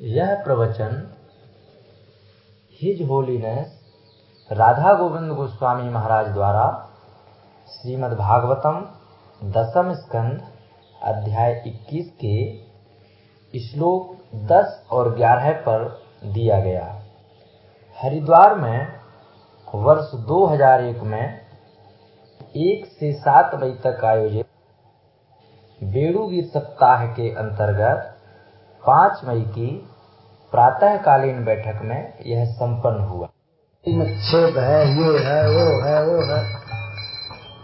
यह प्रवचन his holiness Radha Govind Goswami Maharaj द्वारा श्रीमद् भागवतम दसम स्कंद अध्याय 21 के श्लोक 10 और 11 पर दिया गया। हरिद्वार में वर्ष 2001 में एक से सात मई तक आयोजित बेड़ूवीर सप्ताह के अंतर्गत पाँच मई की प्रातःकालीन बैठक में यह संपन्न हुआ। छेद है, ये है, वो है वो है।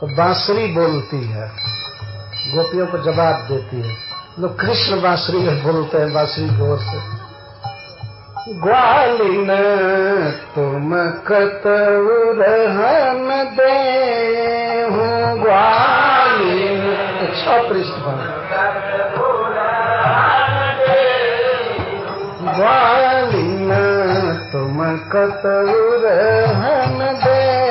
तो बांसुरी बोलती है। गोपियों को जवाब देती है। लोग कृष्ण बांसुरी में बोलते हैं, बांसुरी की ओर से। ग्वालिन, तुम कतरहन दे हूँ ग्वालिन छह पृष्ठ तुम कतरहन दे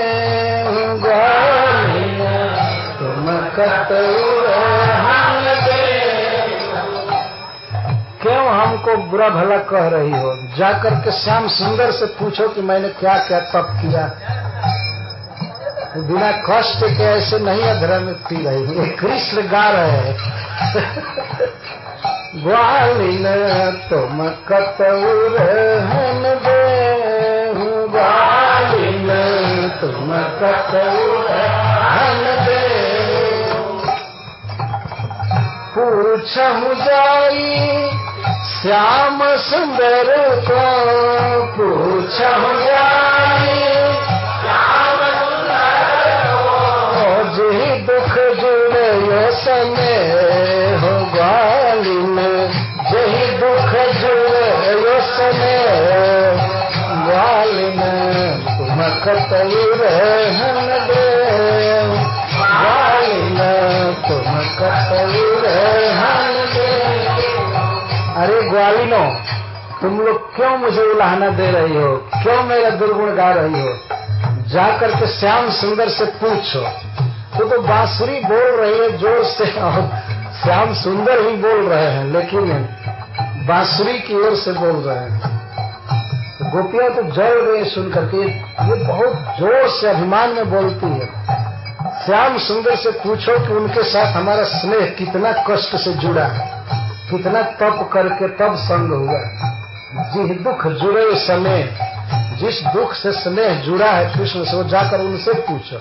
तुम कतरहन दे क्यों हमको बुरा भला कह रही हो? जाकर के श्याम सुंदर से पूछो कि मैंने क्या क्या तप किया। बिना कष्ट के ऐसे नहीं अधर्म पी रही कृष्ण गा रहे हैं। ग्वालिन तुम कतौर हन दे ग्वालिन तुम कतौर हन दे पूछहु जाई श्याम सुंदर को पूछहु जाई श्याम सुंदर को। जी दुख जुड़े सने। अरे ग्वालिनो, तुम लोग क्यों मुझे उलाहना दे रही हो? क्यों मेरा दुर्गुण गा रही हो? जाकर के श्याम सुंदर से पूछो। तो तो बांसुरी बोल रही है, ज़ोर से। श्याम सुंदर ही बोल रहे हैं, लेकिन बांसुरी की ओर से बोल रहे हैं। गोपियाँ तो जल गए सुन करके ये बहुत ज़ोर से अभिमान में बोलती है। श्याम सुंदर से पूछो कि उनके साथ हमारा स्नेह कितना कष्ट से जुड़ा है। कितना तप करके तब संग हुआ जिस दुख जुड़े समय, जिस दुख से स्नेह जुड़ा है कृष्ण से वो जाकर उनसे पूछो।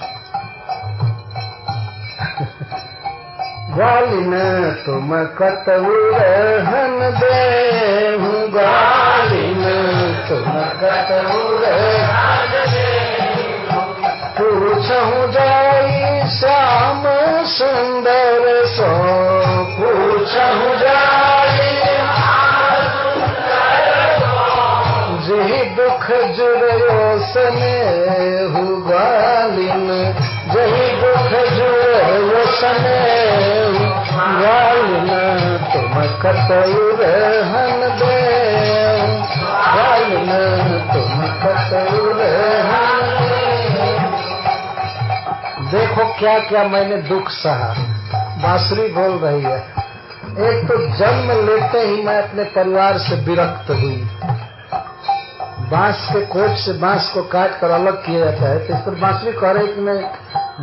ग्वालिन तुम कतौरहन दे ग्वालिन तुम दे जाई श्याम सुंदर सो पूछहु जाई दुख जुड़ो सने ग्वालिन जही दुख जुड़ो सने ग्वालिन तुम कतौर हन दे देखो क्या क्या मैंने दुख सहा। बांसुरी बोल रही है। एक तो जन्म लेते ही मैं अपने परिवार से विरक्त हुई बाँस के कोट से बाँस को काट कर अलग किया जाता है। तो इस पर बांसुरी कह रही कि मैं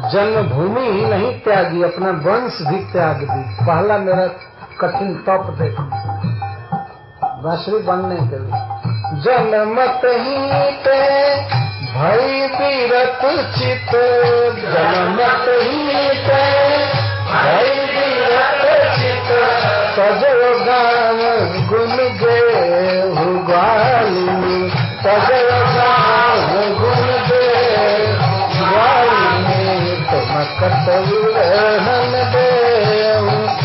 जन्मभूमि ही नहीं त्यागी, अपना वंश भी त्याग दी। पहला मेरा कठिन तप देखो। बांसुरी बनने के लिए। जन्मत ही भई बीरत चित जनमत ही भई बीरत चित सजो गाम गुन गे ग्वालिनी सजो गाम गुन गे ग्वालिनी तुम कतौर हन दे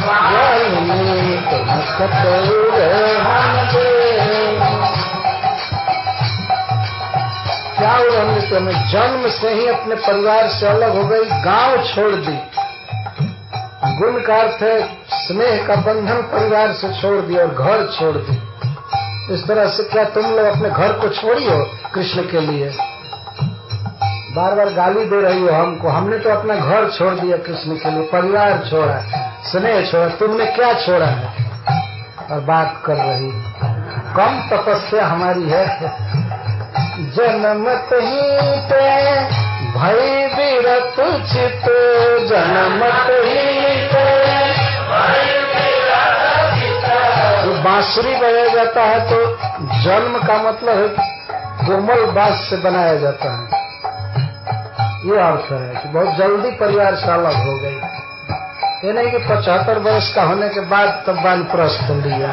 ग्वालिनी तुम कतौर हन दे क्या उन्होंने तो मैं जन्म से ही अपने परिवार से अलग हो गई, गाँव छोड़ दी। गुण का अर्थ है, स्नेह का बंधन परिवार से छोड़ दिया और घर छोड़ दी। इस तरह से क्या तुम लोग अपने घर को छोड़ी हो कृष्ण के लिए? बार बार गाली दे रही हो हमको। हमने तो अपना घर छोड़ दिया कृष्ण के लिए, परिवार छोड़ा, स्नेह छोड़ा। तुमने क्या छोड़ा है? और बात कर रही कम तपस्या हमारी है। जन्मत ही पे भई विरत चित जन्मत ही पे तो बांसुरी बजाया जाता है तो जन्म का मतलब है कोमल बास से बनाया जाता है। ये अर्थ है कि बहुत जल्दी परिवार से अलग हो गई। ये नहीं कि पचहत्तर वर्ष का होने के बाद तब वानप्रस्थ लिया।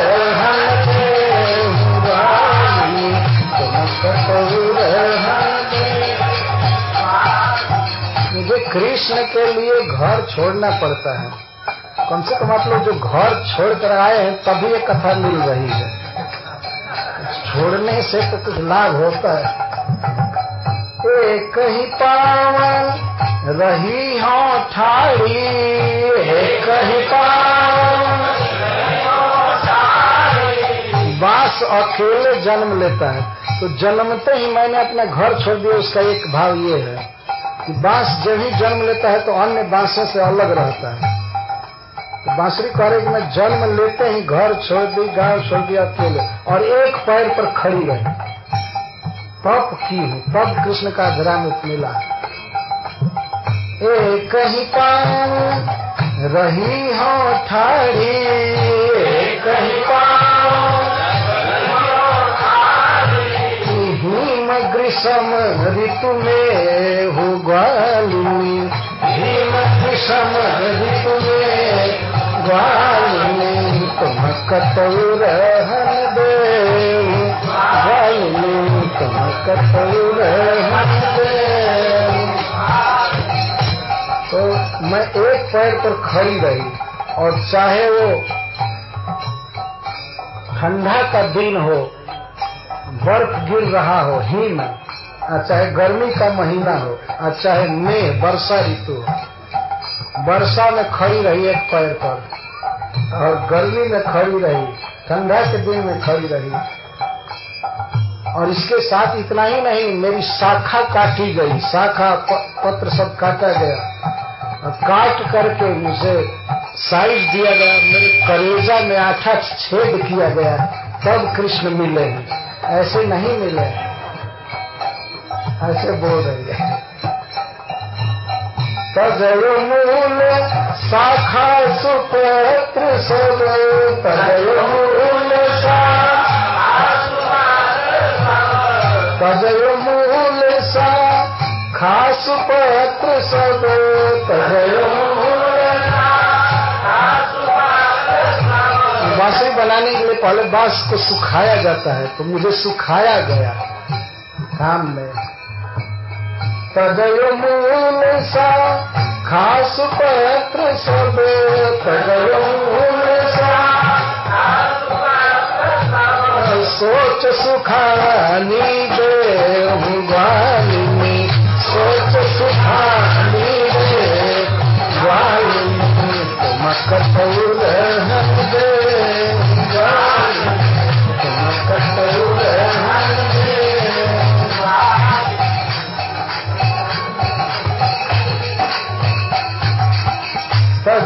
कृष्ण के लिए घर छोड़ना पड़ता है। कम से कम आप लोग जो घर छोड़ कर आए हैं, तभी ये कथा मिल रही है। छोड़ने से तो कुछ लाभ होता है। एक ही पावन रही हो ठाड़ी, एक ही पावन बास अकेले जन्म लेता है। तो जन्मते ही मैंने अपना घर छोड़ दिया, उसका एक भाव ये है। कि बाँस जब ही जन्म लेता है तो अन्य बांसों से अलग रहता है। तो बांसुरी कह रहे मैं जन्म लेते ही घर छोड़ दी, गाँव छोड़ दिया, अकेले। और एक पैर पर खड़ी रही। तप की हूँ। तब कृष्ण का ग्रामित मिला। एक ही पान रही हो ठाड़ी एक ही पान ग्रीष्म ऋतु में हो ग्वालिनी। हिम ग्रीष्म ऋतु में ग्वालिनी तुम कतौर हन देव ग्वालिनी तुम कतौर तो मैं एक पैर पर खड़ी रही और चाहे वो ठंडा का दिन हो बर्फ़ गिर रहा हो, हिम चाहे गर्मी का महीना हो और चाहे मई वर्षा ऋतु हो, वर्षा में खड़ी रही एक पैर पर और गर्मी में खड़ी रही, ठंडा के दिन में खड़ी रही। और इसके साथ इतना ही नहीं, मेरी शाखा काटी गई, शाखा पत्र सब काटा गया। और काट करके मुझे साइज़ दिया गया, मेरे कलेजा में आठा छेद किया गया, तब कृष्ण मिले हैं। ऐसे नहीं मिले। ऐसे बोल रही है। तजयो मूल शाखा सुपत्र सब तजयो मूल तजयो मूल शाखा सुपत्र सब तजयो बांसुरी बनाने के लिए पहले बाँस को सुखाया जाता है तो मुझे सुखाया गया काम में। तजयो मूल सा, खास पत्र सब तजयो मूल सा सोच सुखानी दे सोच सुखानी दे ग्वालिनी तुम कठौर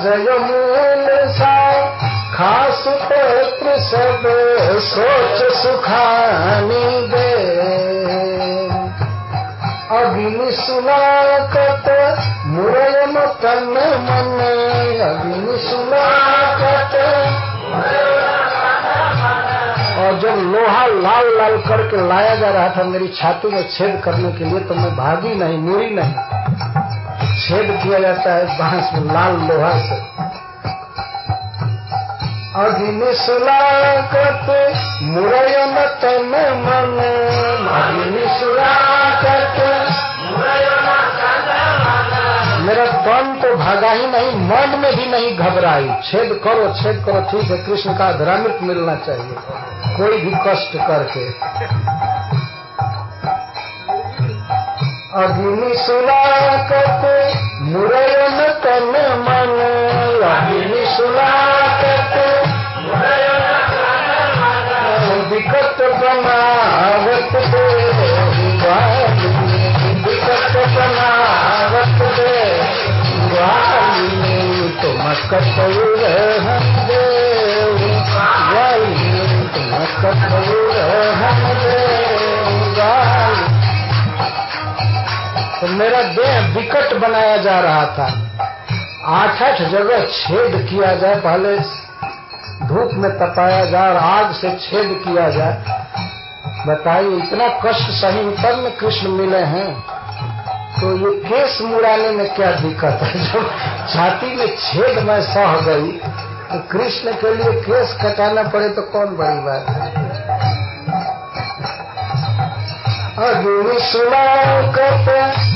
तजय मूल सा, खास पत्र सब, सोच सुखानी दे। अग्नि सुनाकत मुरयन तन मन, अग्नि सुनाकत और जब लोहा लाल लाल करके लाया जा रहा था, मेरी छाती में छेद करने के लिए तो मैं भागी नहीं मुड़ी नहीं। छेद किया जाता है बाँस में, लाल लोहा से। अग्नि सुलाकत मुरयन तन मन। अग्नि सुलाकत मेरा तन तो भागा ही नहीं, मन में भी नहीं घबराई। छेद करो छेद करो, ठीक है, कृष्ण का अधरामृत मिलना चाहिए। कोई भी कष्ट करके। अग्नि सुलाकत मुरयन तन मन। अग्नि सुलाकत विकट बनावत दे विकट बनावत दे तुम कटौर हम देव। तुम कटौर हम देव। तो मेरा देह विकट बनाया जा रहा था। आठ आठ जगह छेद किया जाए, पहले धूप में तपाया जाए और आग से छेद किया जाए। बताइए, इतना कष्ट सही तब में कृष्ण मिले हैं। तो ये केस मुड़ाने में क्या दिक्कत है? जब छाती में छेद में सह गई तो कृष्ण के लिए केस कटाना पड़े तो कौन बड़ी बात है? अग्नि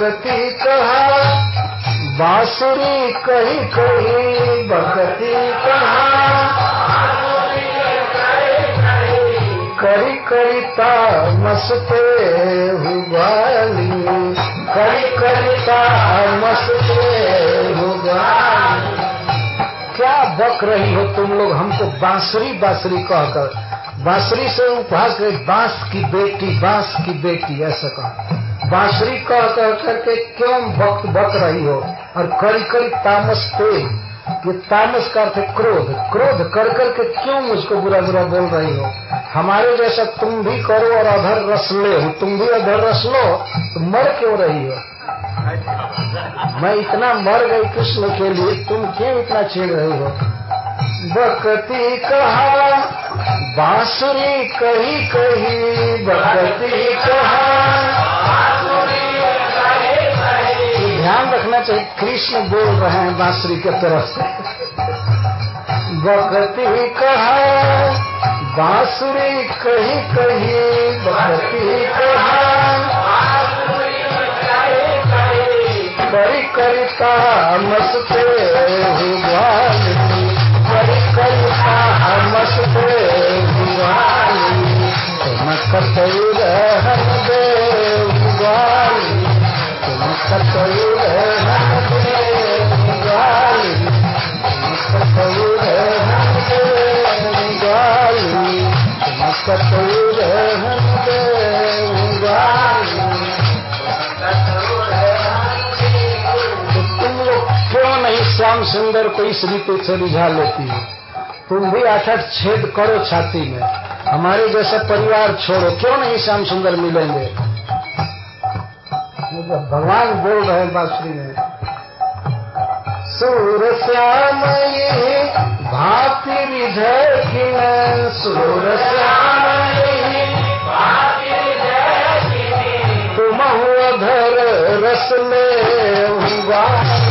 बकती कहा बांसुरी कही कही बकती कहा करी करिता मस्ते हुगाली करी करिता मस्ते हुगाली क्या बक रही हो तुम लोग हमको बांसुरी बांसुरी कहकर? बांसुरी से उपहास कर, बाँस की बेटी, बाँस की बेटी, ऐसा कहा। बांसुरी कह कह करके क्यों भक्त बक रही हो? और करी करी तामस पे ये तामस का अर्थ क्रोध। क्रोध कर करके क्यों मुझको बुरा बुरा बोल रही हो? हमारे जैसा तुम भी करो और अधर रस ले। हो तुम भी अधर रस लो तो मर क्यों रही हो? मैं इतना मर गई कृष्ण के लिए, तुम क्यों इतना छेड़ रही हो? बकती कहा, बांसुरी कही कही, बकती कहा। ध्यान रखना चाहिए। कृष्ण बोल रहे हैं बांसुरी के तरफ़ से। बकती कहा, बांसुरी कही कही, बकती कहा। करी करिता मस्ते हुआली करी करिता मस्ते हुआली तुम कतौर हम दे तुम हुआली क्यों नहीं श्याम सुंदर को इस रीति से रिझा लेती है? तुम भी आठ आठ छेद करो छाती में। हमारे जैसा परिवार छोड़ो, क्यों नहीं श्याम सुंदर मिलेंगे? भगवान बोल रहे बांसुरी में सूर श्याम ये भाति विध सूर श्याम तुम अधर रस में हुआ।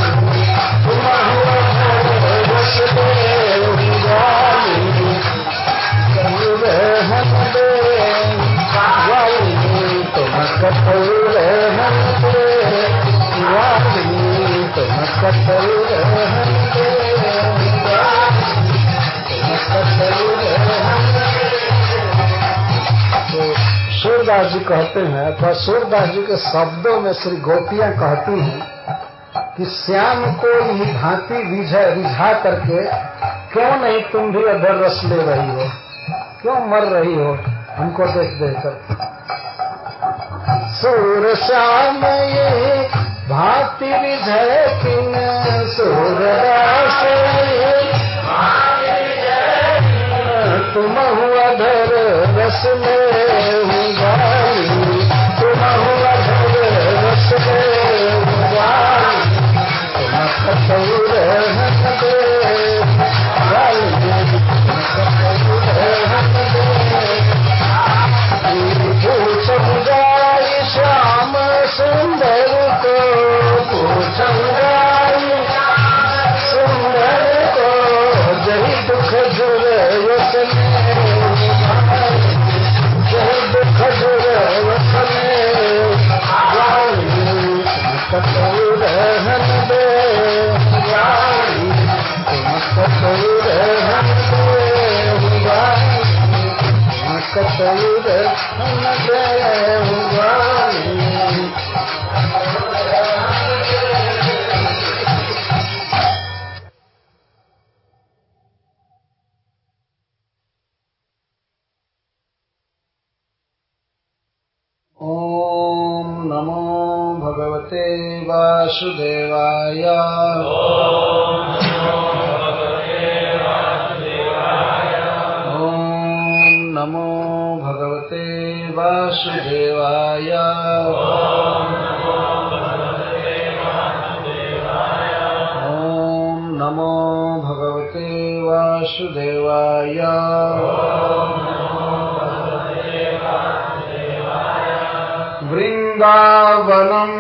तो सूरदास जी कहते हैं अथवा सूरदास जी के शब्दों में श्री गोपियाँ कहती हैं कि श्याम को ही भांति रिझा रिझा करके, क्यों नहीं तुम भी अधर रस ले रही हो? क्यों मर रही हो? हमको देख देख कर। सूर श्याम भांति रिझय Salud.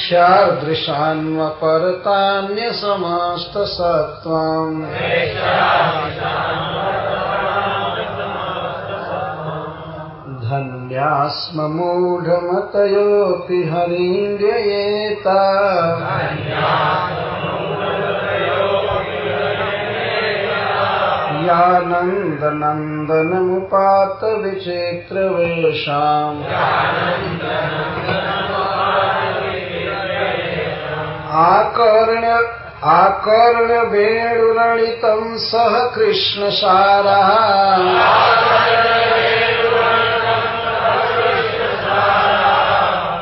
प्रेक्ष्यादृशान्वपरतान्यसमस्तसत्त्वम् धन्यास्म मूढमतयोऽपि हरीन्द्ययेता आकर्ण्य वेणुललितं सह कृष्णसारः।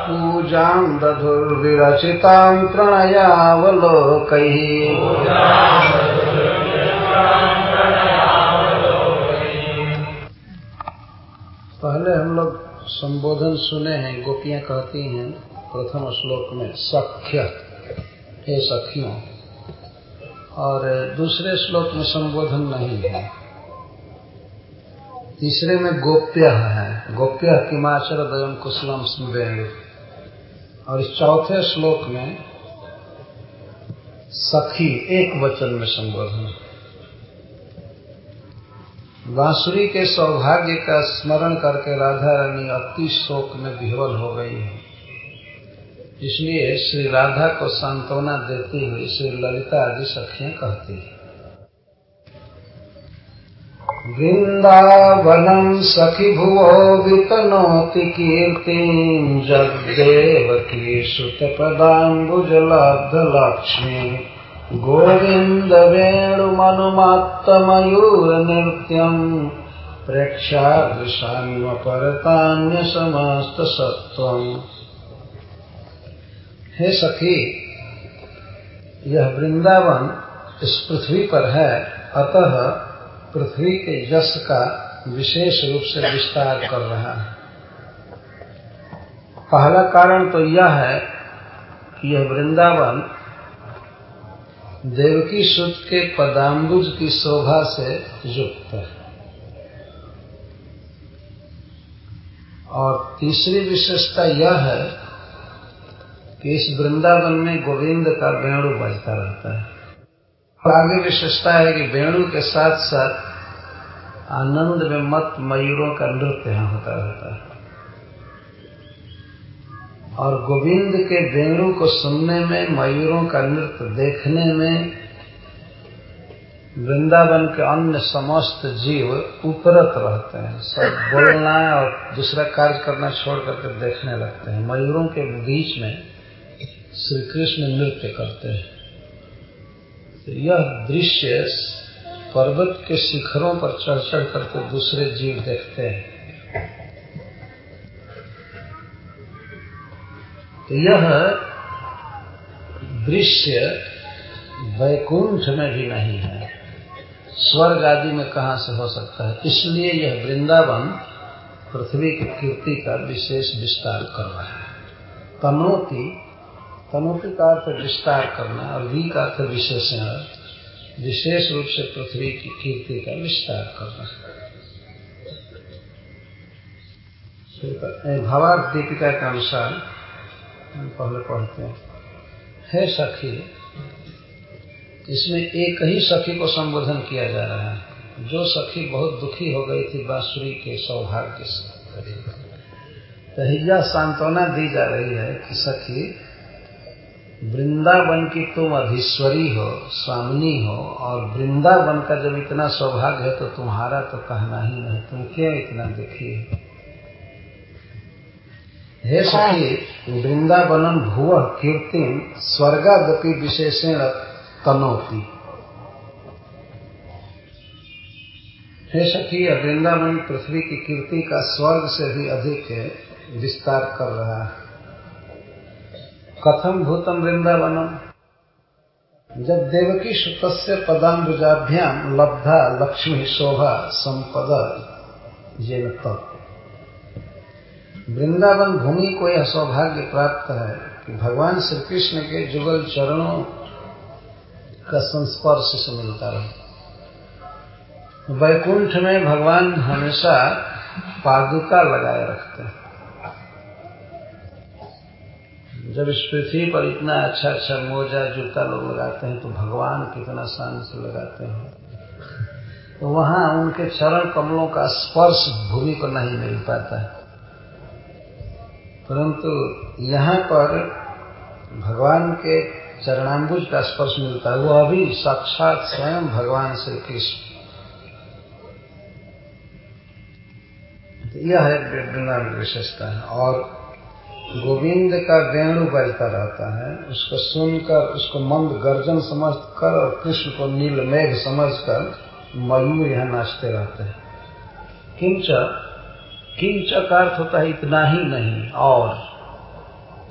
पूजां दधुर्विरचितां प्रणयावलोकैः। पहले हम लोग संबोधन सुने हैं, गोपियाँ कहती हैं, प्रथम श्लोक में, सख्य। हे सखियों। और दूसरे श्लोक में संबोधन नहीं है। तीसरे में गोप्य है। गोप्य किमाचर दयम कुशलम स्मृणु और इस चौथे श्लोक में सखी एक वचन में संबोधन। बांसुरी के सौभाग्य का स्मरण करके राधा रानी अति शोक में विह्वल हो गई है। इसलिए श्री राधा को सांत्वना देती हुई श्री ललिता आदि सखियाँ कहती है। वृंदावनम सखी भुवो वितनोति कीर्ति जगदेवकी सुत पदाम्बुजलब्ध लक्ष्मी गोविन्द वेणुमनुमात्तमयूर नृत्यम् प्रेक्षादृशान्वपरतान्य समस्त सत्वम् हे सखी, यह वृंदावन इस पृथ्वी पर है, अतः पृथ्वी के यश का विशेष रूप से विस्तार कर रहा है। पहला कारण तो यह है कि यह वृंदावन देवकी सुत के पदाम्बुज की शोभा से युक्त है। और तीसरी विशेषता यह है कि इस वृंदावन में गोविंद का वेणु बजता रहता है। और आगे विशेषता है कि वेणु के साथ साथ आनंद में मत मयूरों का नृत्य यहाँ होता रहता है। और गोविंद के वेणु को सुनने में, मयूरों का नृत्य देखने में, वृंदावन के अन्य समस्त जीव उपरत रहते हैं। सब बोलना और दूसरा कार्य करना छोड़ करके देखने लगते हैं। मयूरों के बीच में श्री कृष्ण नृत्य करते हैं। तो यह दृश्य पर्वत के शिखरों पर चढ़ चढ़ करके दूसरे जीव देखते हैं। तो यह दृश्य वैकुंठ में भी नहीं है। स्वर्ग आदि में कहा से हो सकता है? इसलिए यह वृंदावन पृथ्वी की कीर्ति का विशेष विस्तार कर रहा है। तनोति तनोति का अर्थ विस्तार करना और वी का अर्थ विशेषण, विशेष रूप से पृथ्वी की कीर्ति का विस्तार करना। भावार्थ दीपिका के अनुसार पहले पढ़ते हैं। है सखी, इसमें एक ही सखी को संबोधन किया जा रहा है। जो सखी बहुत दुखी हो गई थी बांसुरी के सौभाग्य से। तहिया सांत्वना दी जा रही है कि सखी वृंदावन की तुम अधीश्वरी हो स्वामिनी हो और वृंदावन का जब इतना सौभाग्य है तो तुम्हारा तो कहना ही नहीं तुम क्यों इतना दुखी हो? हे सखी वृंदावनम भुव कीर्ति स्वर्गादपि विशेषण तनोती। हे सखी वृंदावन पृथ्वी की कीर्ति का स्वर्ग से भी अधिक विस्तार कर रहा है। कथम भूतम वृंदावनम जब देवकी सुत से पदाम्बुजाभ्याम लब्धा लक्ष्मी शोभा संपद, ये तत्व वृंदावन भूमि को यह सौभाग्य प्राप्त है कि भगवान श्री कृष्ण के जुगल चरणों का संस्पर्श से मिलता रहे। वैकुंठ में भगवान हमेशा पादुका लगाए रखते हैं। जब इस पृथ्वी पर इतना अच्छा अच्छा मोजा जूता लोग लगाते हैं तो भगवान कितना शान से लगाते हैं। तो वहाँ उनके चरण कमलों का स्पर्श भूमि को नहीं मिल पाता है। परंतु यहाँ पर भगवान के चरणाम्बुज का स्पर्श मिलता है। वो अभी साक्षात स्वयं भगवान श्री कृष्ण। तो यह है विशेषता। है और गोविंद का वेणु बजता रहता है, उसको सुनकर, उसको मंद गर्जन समझ कर और कृष्ण को नील मेघ समझ कर मयूर यहाँ नाचते रहते हैं। किंच किंच का अर्थ होता है इतना ही नहीं, और।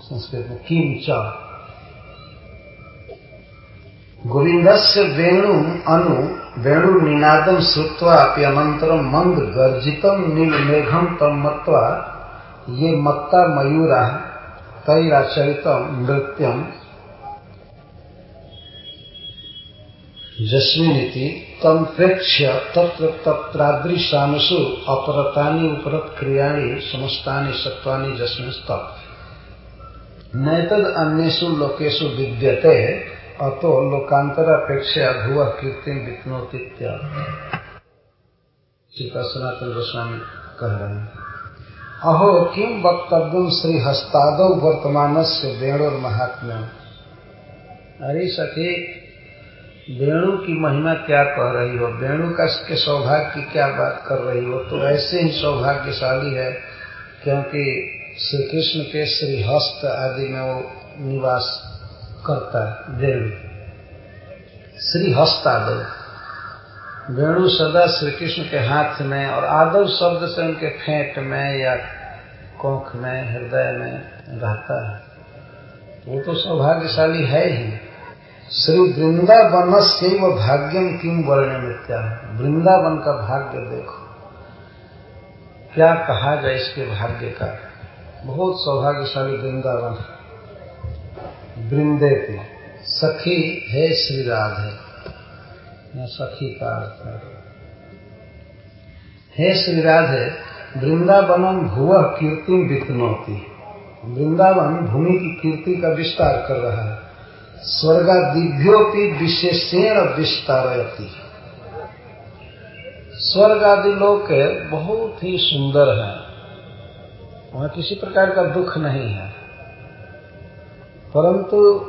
संस्कृत में किंच। गोविंद से वेणु अनु, वेणु निनादम श्रुत्वा अनंतरम मंद गर्जितम नील मेघम तम मत्वा ये मत्ता मयूरा तैराचरितम नृत्यम जस्मिनीति तम प्रेक्ष्य तत्र तत्रादृशानुषु अपरतानि उपरत क्रियाणि समस्तानि सत्वानि जस्मिन तत् नैतद अन्येषु लोकेषु विद्यते, अतो लोकांतरापेक्षा भुव कीर्ति वित्नोतीत्या सनातन गोस्वामी कह रहे हैं। अहो किम वक्तव्य श्री हस्ताद वर्तमान से वेणुर महात्म्य अरे सखी, वेणु की महिमा क्या कह रही हो? वेणु का के सौभाग्य की क्या बात कर रही हो? तो ऐसे ही सौभाग्यशाली है, क्योंकि श्री कृष्ण के श्री हस्त आदि में वो निवास करता है वेणु श्री हस्तादव वेणु सदा श्री कृष्ण के हाथ में और आदव शब्द से उनके फेंट में या कोख में, हृदय में रहता है। वो तो सौभाग्यशाली है ही। श्री वृंदावन से वो भाग्यम किम वर्ण मित्या वृंदावन का भाग्य देखो। क्या कहा जाए इसके भाग्य का? बहुत सौभाग्यशाली वृंदावन वृंदे सखी है श्री राधे। सखी का अर्थ है हे श्री राधे वृंदावनम भुव कीर्ति वित्नौती वृंदावन भूमि की कीर्ति का विस्तार कर रहा है। स्वर्गादिभ्योपि विशेषण विस्तारती स्वर्ग आदि लोग बहुत ही सुंदर है। वहाँ किसी प्रकार का दुख नहीं है। परंतु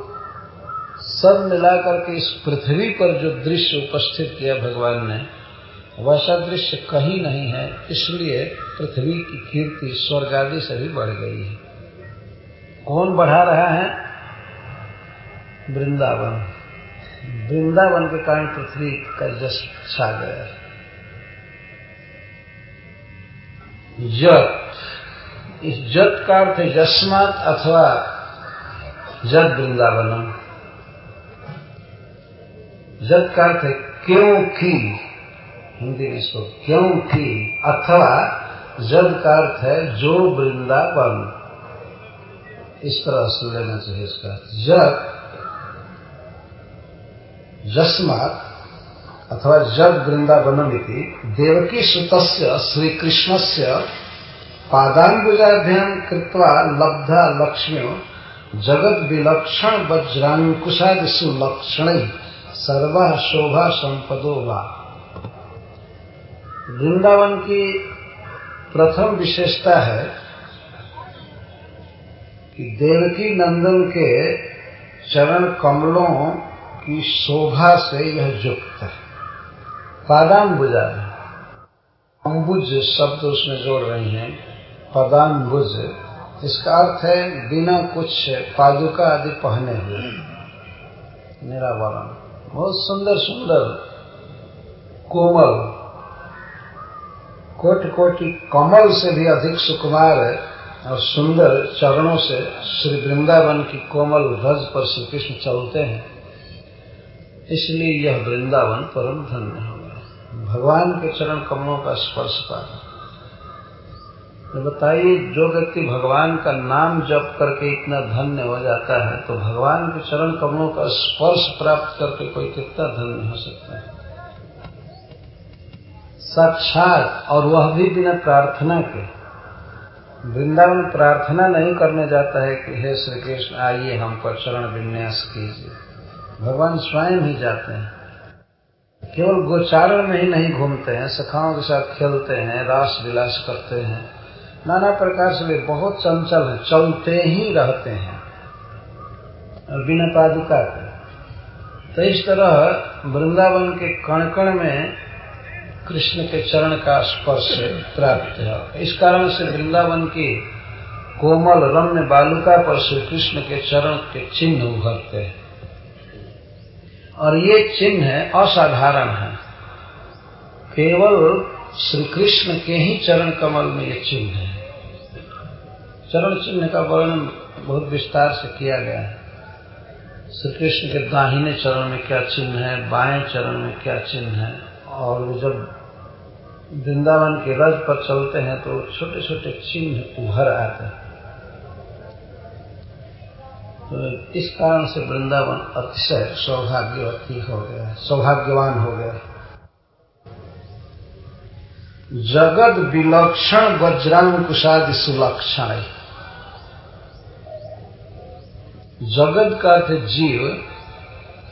सब मिलाकर के इस पृथ्वी पर जो दृश्य उपस्थित किया भगवान ने वैसा दृश्य कहीं नहीं है, इसलिए पृथ्वी की कीर्ति स्वर्ग आदि से भी बढ़ गई है। कौन बढ़ा रहा है? वृंदावन। वृंदावन के कारण पृथ्वी का जस छा गया। जत। इस जत का अर्थ यस्मात अथवा जत वृंदावनम। जब का अर्थ है क्योंकि, हिंदी में इसको क्योंकि, अथवा जद का अर्थ है जो वृंदावन। इस तरह से लेना चाहिए इसका जब, जस्मात, अथवा जब वृंदावनमिति, देवकी सुत श्री कृष्ण से पादाम्बुजाध्यान कृत्वा लब्धा लक्ष्म्यो जगत विलक्षण वज्रांकुशादिशु लक्षण सर्वा शोभा संपदो वा। वृंदावन की प्रथम विशेषता है कि देवकी नंदन के चरण कमलों की शोभा से यह युक्त है। पादाम्बुजा अम्बुज शब्द उसमें जोड़ रहे हैं। पदाम्बुज इसका अर्थ है बिना कुछ पादुका आदि पहने हुए। निरावरण बहुत सुंदर सुंदर, कोमल कोट कोटि कमल से भी अधिक सुकुमार है और सुंदर चरणों से श्री वृंदावन की कोमल रज पर श्री कृष्ण चलते हैं। इसलिए यह वृंदावन परम धन्य हो गया भगवान के चरण कमलों का स्पर्श पाना। तो बताइए, जो व्यक्ति भगवान का नाम जप करके इतना धन्य हो जाता है तो भगवान के चरण कमलों का स्पर्श प्राप्त करके कोई कितना धन्य हो सकता है? साक्षात, और वह भी बिना प्रार्थना के। वृंदावन प्रार्थना नहीं करने जाता है कि, हे श्री कृष्ण आइए हम पर चरण विन्यास कीजिए। भगवान स्वयं ही जाते हैं। केवल गोचारण में ही नहीं घूमते हैं, सखाओं के साथ खेलते हैं, रास विलास करते हैं। नाना प्रकार से वे बहुत चंचल हैं, चलते ही रहते हैं। और बिना पादुका के। तो इस तरह वृंदावन के कण कण में कृष्ण के चरण का स्पर्श प्राप्त है। इस कारण से वृंदावन की कोमल रम्य बालुका पर श्री कृष्ण के चरण के चिन्ह उभरते हैं। और ये चिन्ह असाधारण है। केवल श्री कृष्ण के ही चरण कमल में ये चिन्ह है। चरण चिन्ह का वर्णन बहुत विस्तार से किया गया है। श्री कृष्ण के दाहिने चरण में क्या चिन्ह है, बाएँ चरण में क्या चिन्ह है, और वो जब वृंदावन के रज पर चलते हैं तो छोटे छोटे चिन्ह उभर आते हैं। तो इस कारण से वृंदावन अतिशय सौभाग्यवती हो गया सौभाग्यवान हो गया जगत विलक्षण वज्रांकुशादि सुलक्षण जगत का अर्थ जीव।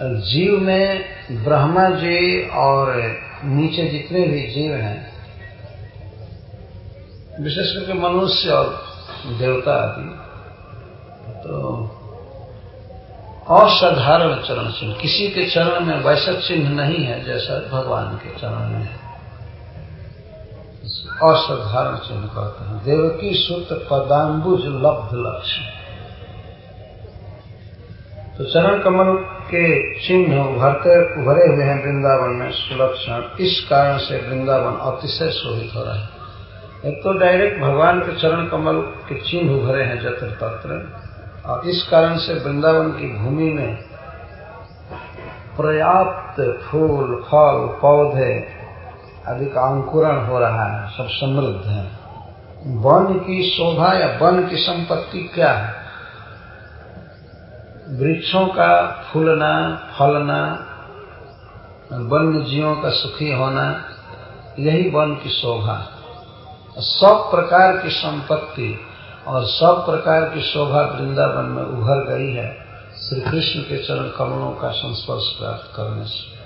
जीव में ब्रह्मा जी और नीचे जितने भी जीव हैं, विशेष करके मनुष्य और देवता आदि तो असाधारण चरण चिन्ह। किसी के चरण में वैसा चिन्ह नहीं है जैसा भगवान के चरण में है। असाधारण चिन्ह कहते हैं। देवकी सूत्र पदाम्बुज लब्ध लक्ष्य। तो चरण कमल के चिन्ह उभरते, उभरे हुए हैं वृंदावन में सुलक्षण। इस कारण से वृंदावन अतिशय शोभित हो रहा है। एक तो डायरेक्ट भगवान के चरण कमल के चिन्ह उभरे हैं जत्र तत्र, और इस कारण से वृंदावन की भूमि में पर्याप्त फूल, फल, पौधे आदि का अंकुरण हो रहा है, सब समृद्ध है। वन की शोभा या वन की संपत्ति क्या है? वृक्षों का फूलना, फलना वन्य जीवों का सुखी होना, यही वन की शोभा। सब प्रकार की संपत्ति और सब प्रकार की शोभा वृंदावन में उभर गई है। श्री कृष्ण के चरण कमलों का संस्पर्श प्राप्त करने से।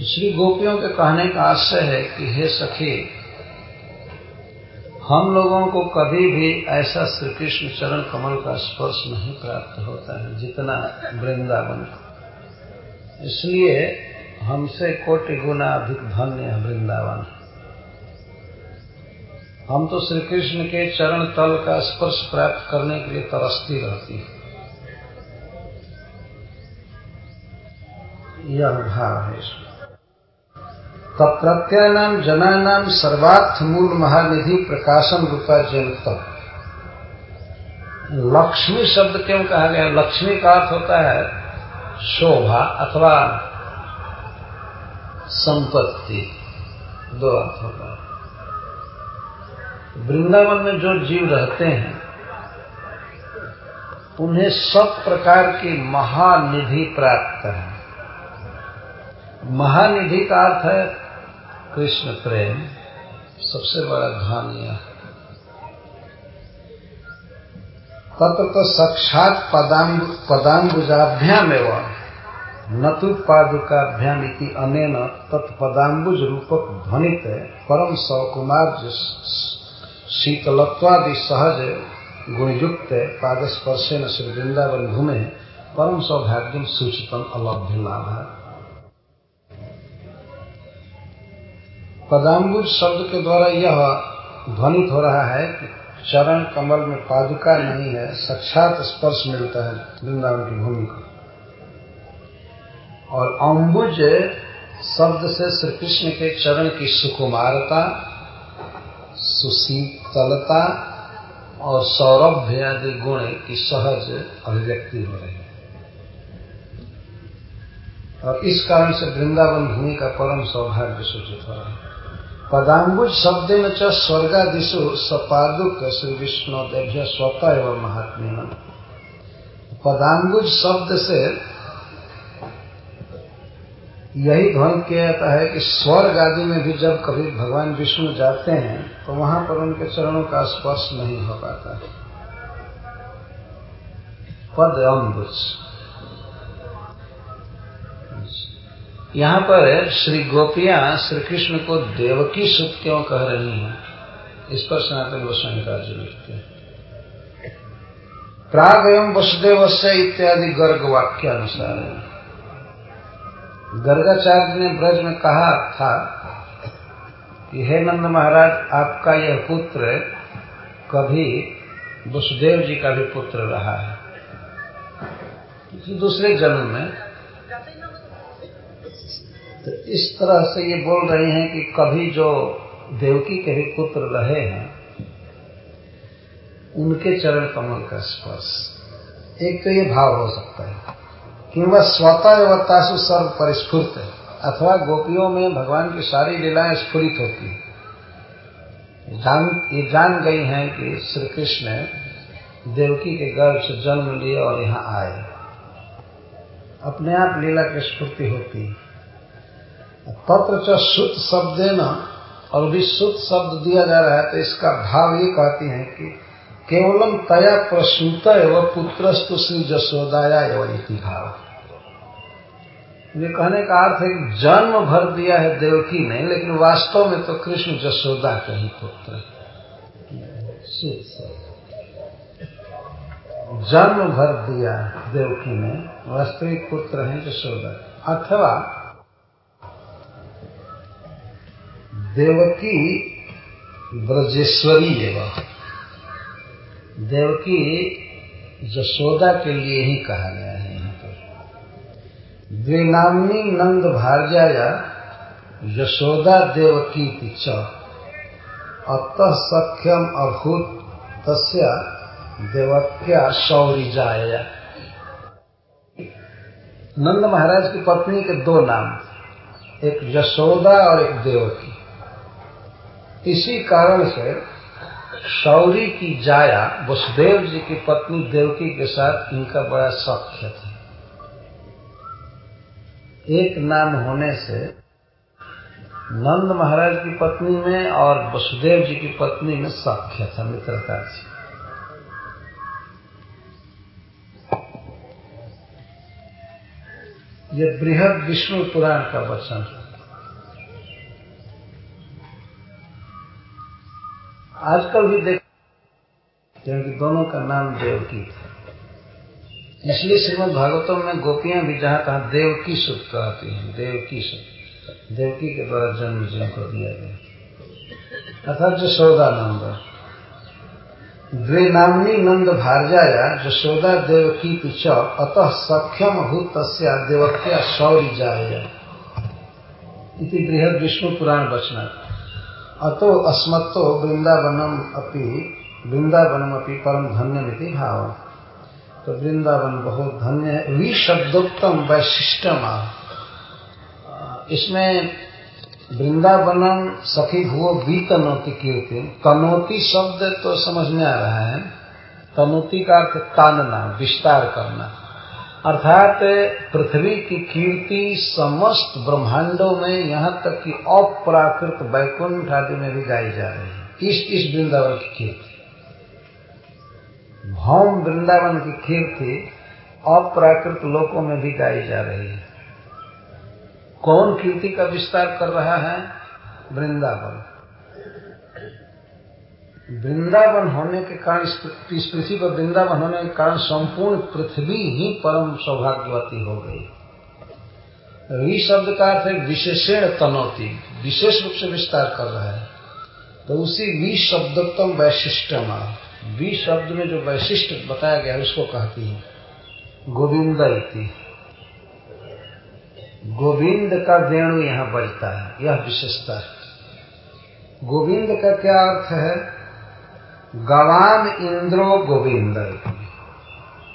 श्री गोपियों के कहने का आशय है कि हे सखी, हम लोगों को कभी भी ऐसा श्री कृष्ण चरण कमल का स्पर्श नहीं प्राप्त होता है जितना वृंदावन इसलिए हमसे कोटि गुना अधिक धन्य है वृंदावन। हम तो श्री कृष्ण के चरण तल का स्पर्श प्राप्त करने के लिए तरसती रहती है। यह भाव है इसमें। तत्प्रत्ययनाम जनानाम सर्वार्थ मूल महानिधि प्रकाशन रूपा जनतम लक्ष्मी शब्द क्यों कहा गया? लक्ष्मी का अर्थ होता है शोभा अथवा संपत्ति। दो अर्थ होता है। वृंदावन में जो जीव रहते हैं, उन्हें सब प्रकार की महानिधि प्राप्त है। महानिधि का अर्थ है कृष्ण प्रेम, सबसे बड़ा धन यह तत्र तो साक्षात पदाम्बुजाभ्याम एवं न तो पादुकाभ्याम अनेन तत्पदाम्बुज रूपक ध्वनित परम सौकुमार शीतलत्वादि सहज गुणयुक्त पादस्पर्शेन श्री वृंदावन भूमे परम सौभाग्यम सूचितम अलभ्य लाभ पदाम्बुज शब्द के द्वारा यह ध्वनित हो रहा है कि चरण कमल में पादुका नहीं है, साक्षात स्पर्श मिलता है वृंदावन की भूमि को। और अम्बुज शब्द से श्री कृष्ण के चरण की सुकुमारता, सुशीतलता और सौरभ्य आदि गुण की सहज अभिव्यक्ति हो रही है। और इस कारण से वृंदावन भूमि का परम सौभाग्य सूचित हो रहा है। पदाम्बुज शब्द न च स्वर्गादिशु सपादुक श्री विष्णु देव्य स्वतः एवं महात्म्य। पदाम्बुज शब्द से यही ध्वनि किया जाता है कि स्वर्ग आदि में भी जब कभी भगवान विष्णु जाते हैं तो वहाँ पर उनके चरणों का स्पर्श नहीं हो पाता। है पद अम्बुज यहाँ पर श्री गोपियाँ श्री कृष्ण को देवकी सुत क्यों कह रही हैं? इस पर सनातन गोस्वामी का जी लिखते हैं। प्राग एवं वसुदेव से इत्यादि गर्ग वाक्य अनुसार है। गर्गाचार्य ने ब्रज में कहा था कि, हे नंद महाराज, आपका यह पुत्र कभी वसुदेव जी का भी पुत्र रहा है। दूसरे जन्म में तो इस तरह से ये बोल रहे हैं कि कभी जो देवकी के भी पुत्र रहे हैं, उनके चरण कमल का स्पर्श। एक तो ये भाव हो सकता है कि वह स्वतः अवतासु सर्व परिस्फुट है, अथवा गोपियों में भगवान की सारी लीलाएँ स्फुरित होती जान, ये जान गई हैं कि श्री कृष्ण देवकी के गर्भ से जन्म लिए और यहाँ आए। अपने आप लीला की स्फूर्ति होती है। तत्र च शुद्ध शब्द न और भी शब्द दिया जा रहा है तो इसका भाव ये कहती है कि केवलम तया प्रसूत एवं पुत्रस्तु श्री जसोदाया एवं इति भाव। ये कहने का अर्थ है कि जन्म भर दिया है देवकी ने, लेकिन वास्तव में तो कृष्ण जसोदा का ही पुत्र जन्म भर दिया देवकी ने, वास्तविक पुत्र है जसोदा। अथवा देवकी ब्रजेश्वरी एवं देवकी जसोदा के लिए ही कहा गया है यहाँ पर। द्विनामी नंद भार्याया यशोदा देवकी च अतः सख्यम अभूत तस्या देवक्या शौरी जाया नंद महाराज की पत्नी के दो नाम एक यशोदा और एक देवकी। इसी कारण से शौरी की जाया वसुदेव जी की पत्नी देवकी के साथ इनका बड़ा सख्य था। एक नाम होने से नंद महाराज की पत्नी में और वसुदेव जी की पत्नी में सख्य था मित्रता थी ये बृहद विष्णु पुराण का वचन है। आजकल भी देख क्योंकि दोनों का नाम देवकी था इसलिए श्रीमद भागवतम में गोपियाँ भी जहाँ कहा देवकी सुख कहती हैं, देवकी सुख देवकी के द्वारा जन्म जिनको दिया गया। अर्थात जशोदा नंद द्वे नामनी नंद भार्याया जशोदा देवकी पिछ अतः सख्यम भूत देवक्या शौरी जाया इति बृहद विष्णु पुराण वचना अतो अस्मत्तो वृंदावनम अपि वृंदावनम अपि परम धन्य भाव। तो वृंदावन बहुत धन्य है वी शब्दोत्तम वैशिष्टम इसमें वृंदावनम सखी हुआ वी तनोती कीर्ति। तनोती शब्द तो समझ में आ रहा है। तनोती का अर्थ तानना, विस्तार करना। अर्थात पृथ्वी की कीर्ति समस्त ब्रह्मांडों में यहाँ तक कि अप्राकृत वैकुंठ आदि में भी गाई जा रही है। इस इस वृंदावन की कीर्ति। भौम वृंदावन की कीर्ति अप्राकृत लोकों में भी गाई जा रही है। कौन कीर्ति का विस्तार कर रहा है? वृंदावन। वृंदावन होने के कारण, इस पृथ्वी पर वृंदावन होने के कारण संपूर्ण पृथ्वी ही परम सौभाग्यवती हो गई। वी शब्द का अर्थ है विशेषण तनौती, विशेष रूप से विस्तार कर रहा है। तो उसी वी शब्दोत्तम वैशिष्टम वी शब्द में जो वैशिष्ट बताया गया है, उसको कहती है। गोविंद गोविंद का वेणु यहाँ बजता है, यह विशेषता है। गोविंद का क्या अर्थ है? गवान इंद्रो गोविंद।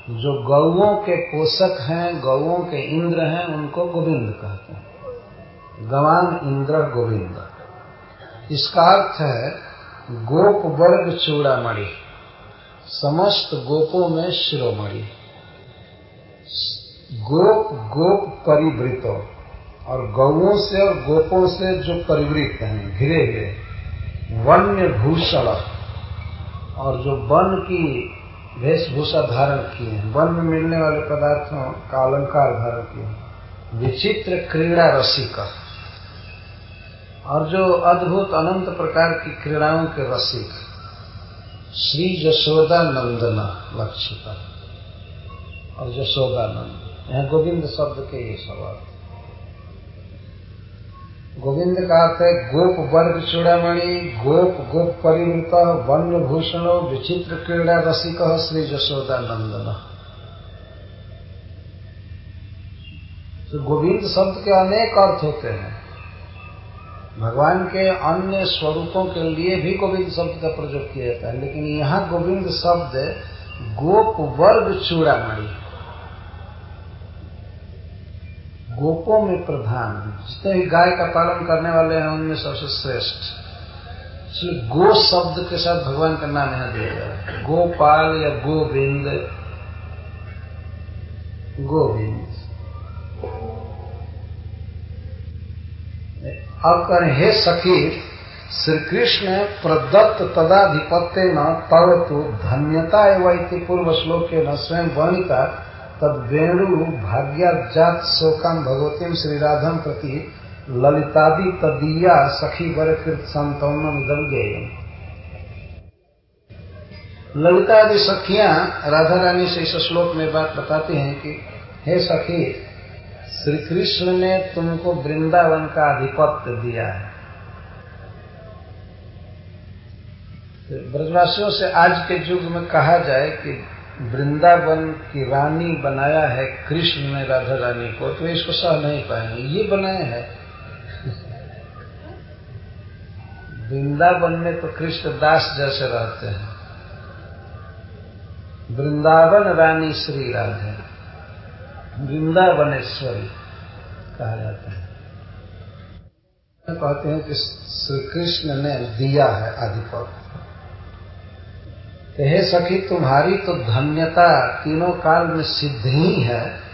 जो गौओं के पोषक हैं गौओं के इंद्र हैं, उनको गोविंद कहते हैं। गवान इंद्र गोविंद। इसका अर्थ है, गोप वर्ग चूड़ामणि। समस्त गोपों में शिरोमणि। गोप गोप परिवृत और गौओं से और गोपों से जो परिवृत हैं, घिरे हुए। वन्य भूषण और जो वन की वेशभूषा धारण किए हैं, वन में मिलने वाले पदार्थों का अलंकार धारण किए विचित्र क्रीड़ा रसिक। और जो अद्भुत अनंत प्रकार की क्रीड़ाओं के रसिक, श्री जशोदा नंदना लक्ष्य पर और जशोदानंद यहाँ गोविंद शब्द के ये सवाल। गोविंद का अर्थ है गोप वर्ग चूड़ामणि, गोप गोप परिवृत वन्य भूषण विचित्र क्रीड़ा रसिक, श्री जशोदा नंदन। तो गोविंद शब्द के अनेक अर्थ होते हैं। भगवान के अन्य स्वरूपों के लिए भी गोविंद शब्द का प्रयोग किया जाता है, लेकिन यहाँ गोविंद शब्द गोप वर्ग चूड़ामणि गोपों में प्रधान जितने भी गाय का पालन करने वाले हैं, उनमें सबसे श्रेष्ठ। इसलिए गो शब्द के साथ भगवान का नाम यहाँ दिया गया गोपाल या गोविंद। गोविंद। अब करें हे सखी श्री कृष्ण प्रदत्त तदाधिपत्य न तव तो धन्यता एवं पूर्व श्लोक के न स्वयं वर्णिता तद वेणु भाग्याजात शोकाम भगवतीम श्री राधम प्रति ललितादि तदीया सखी बरकृत संतौनम दल गए ललिता आदि सखियाँ राधा रानी से इस श्लोक में बात बताती हैं कि, हे सखी श्री कृष्ण ने तुमको वृंदावन का आधिपत्य दिया है। ब्रजवासियों से आज के युग में कहा जाए कि वृंदावन की रानी बनाया है कृष्ण ने, राधा रानी को तो इसको सह नहीं पाएँगे। ये बनाए हैं। वृंदावन में तो कृष्ण दास जैसे रहते हैं। वृंदावन रानी श्री राधे, वृंदावनेश्वरी कहा जाता है। कहते हैं कि श्री कृष्ण ने दिया है आधिपत्य तो हे, सखी, तुम्हारी तो धन्यता तीनों काल में सिद्ध ही है।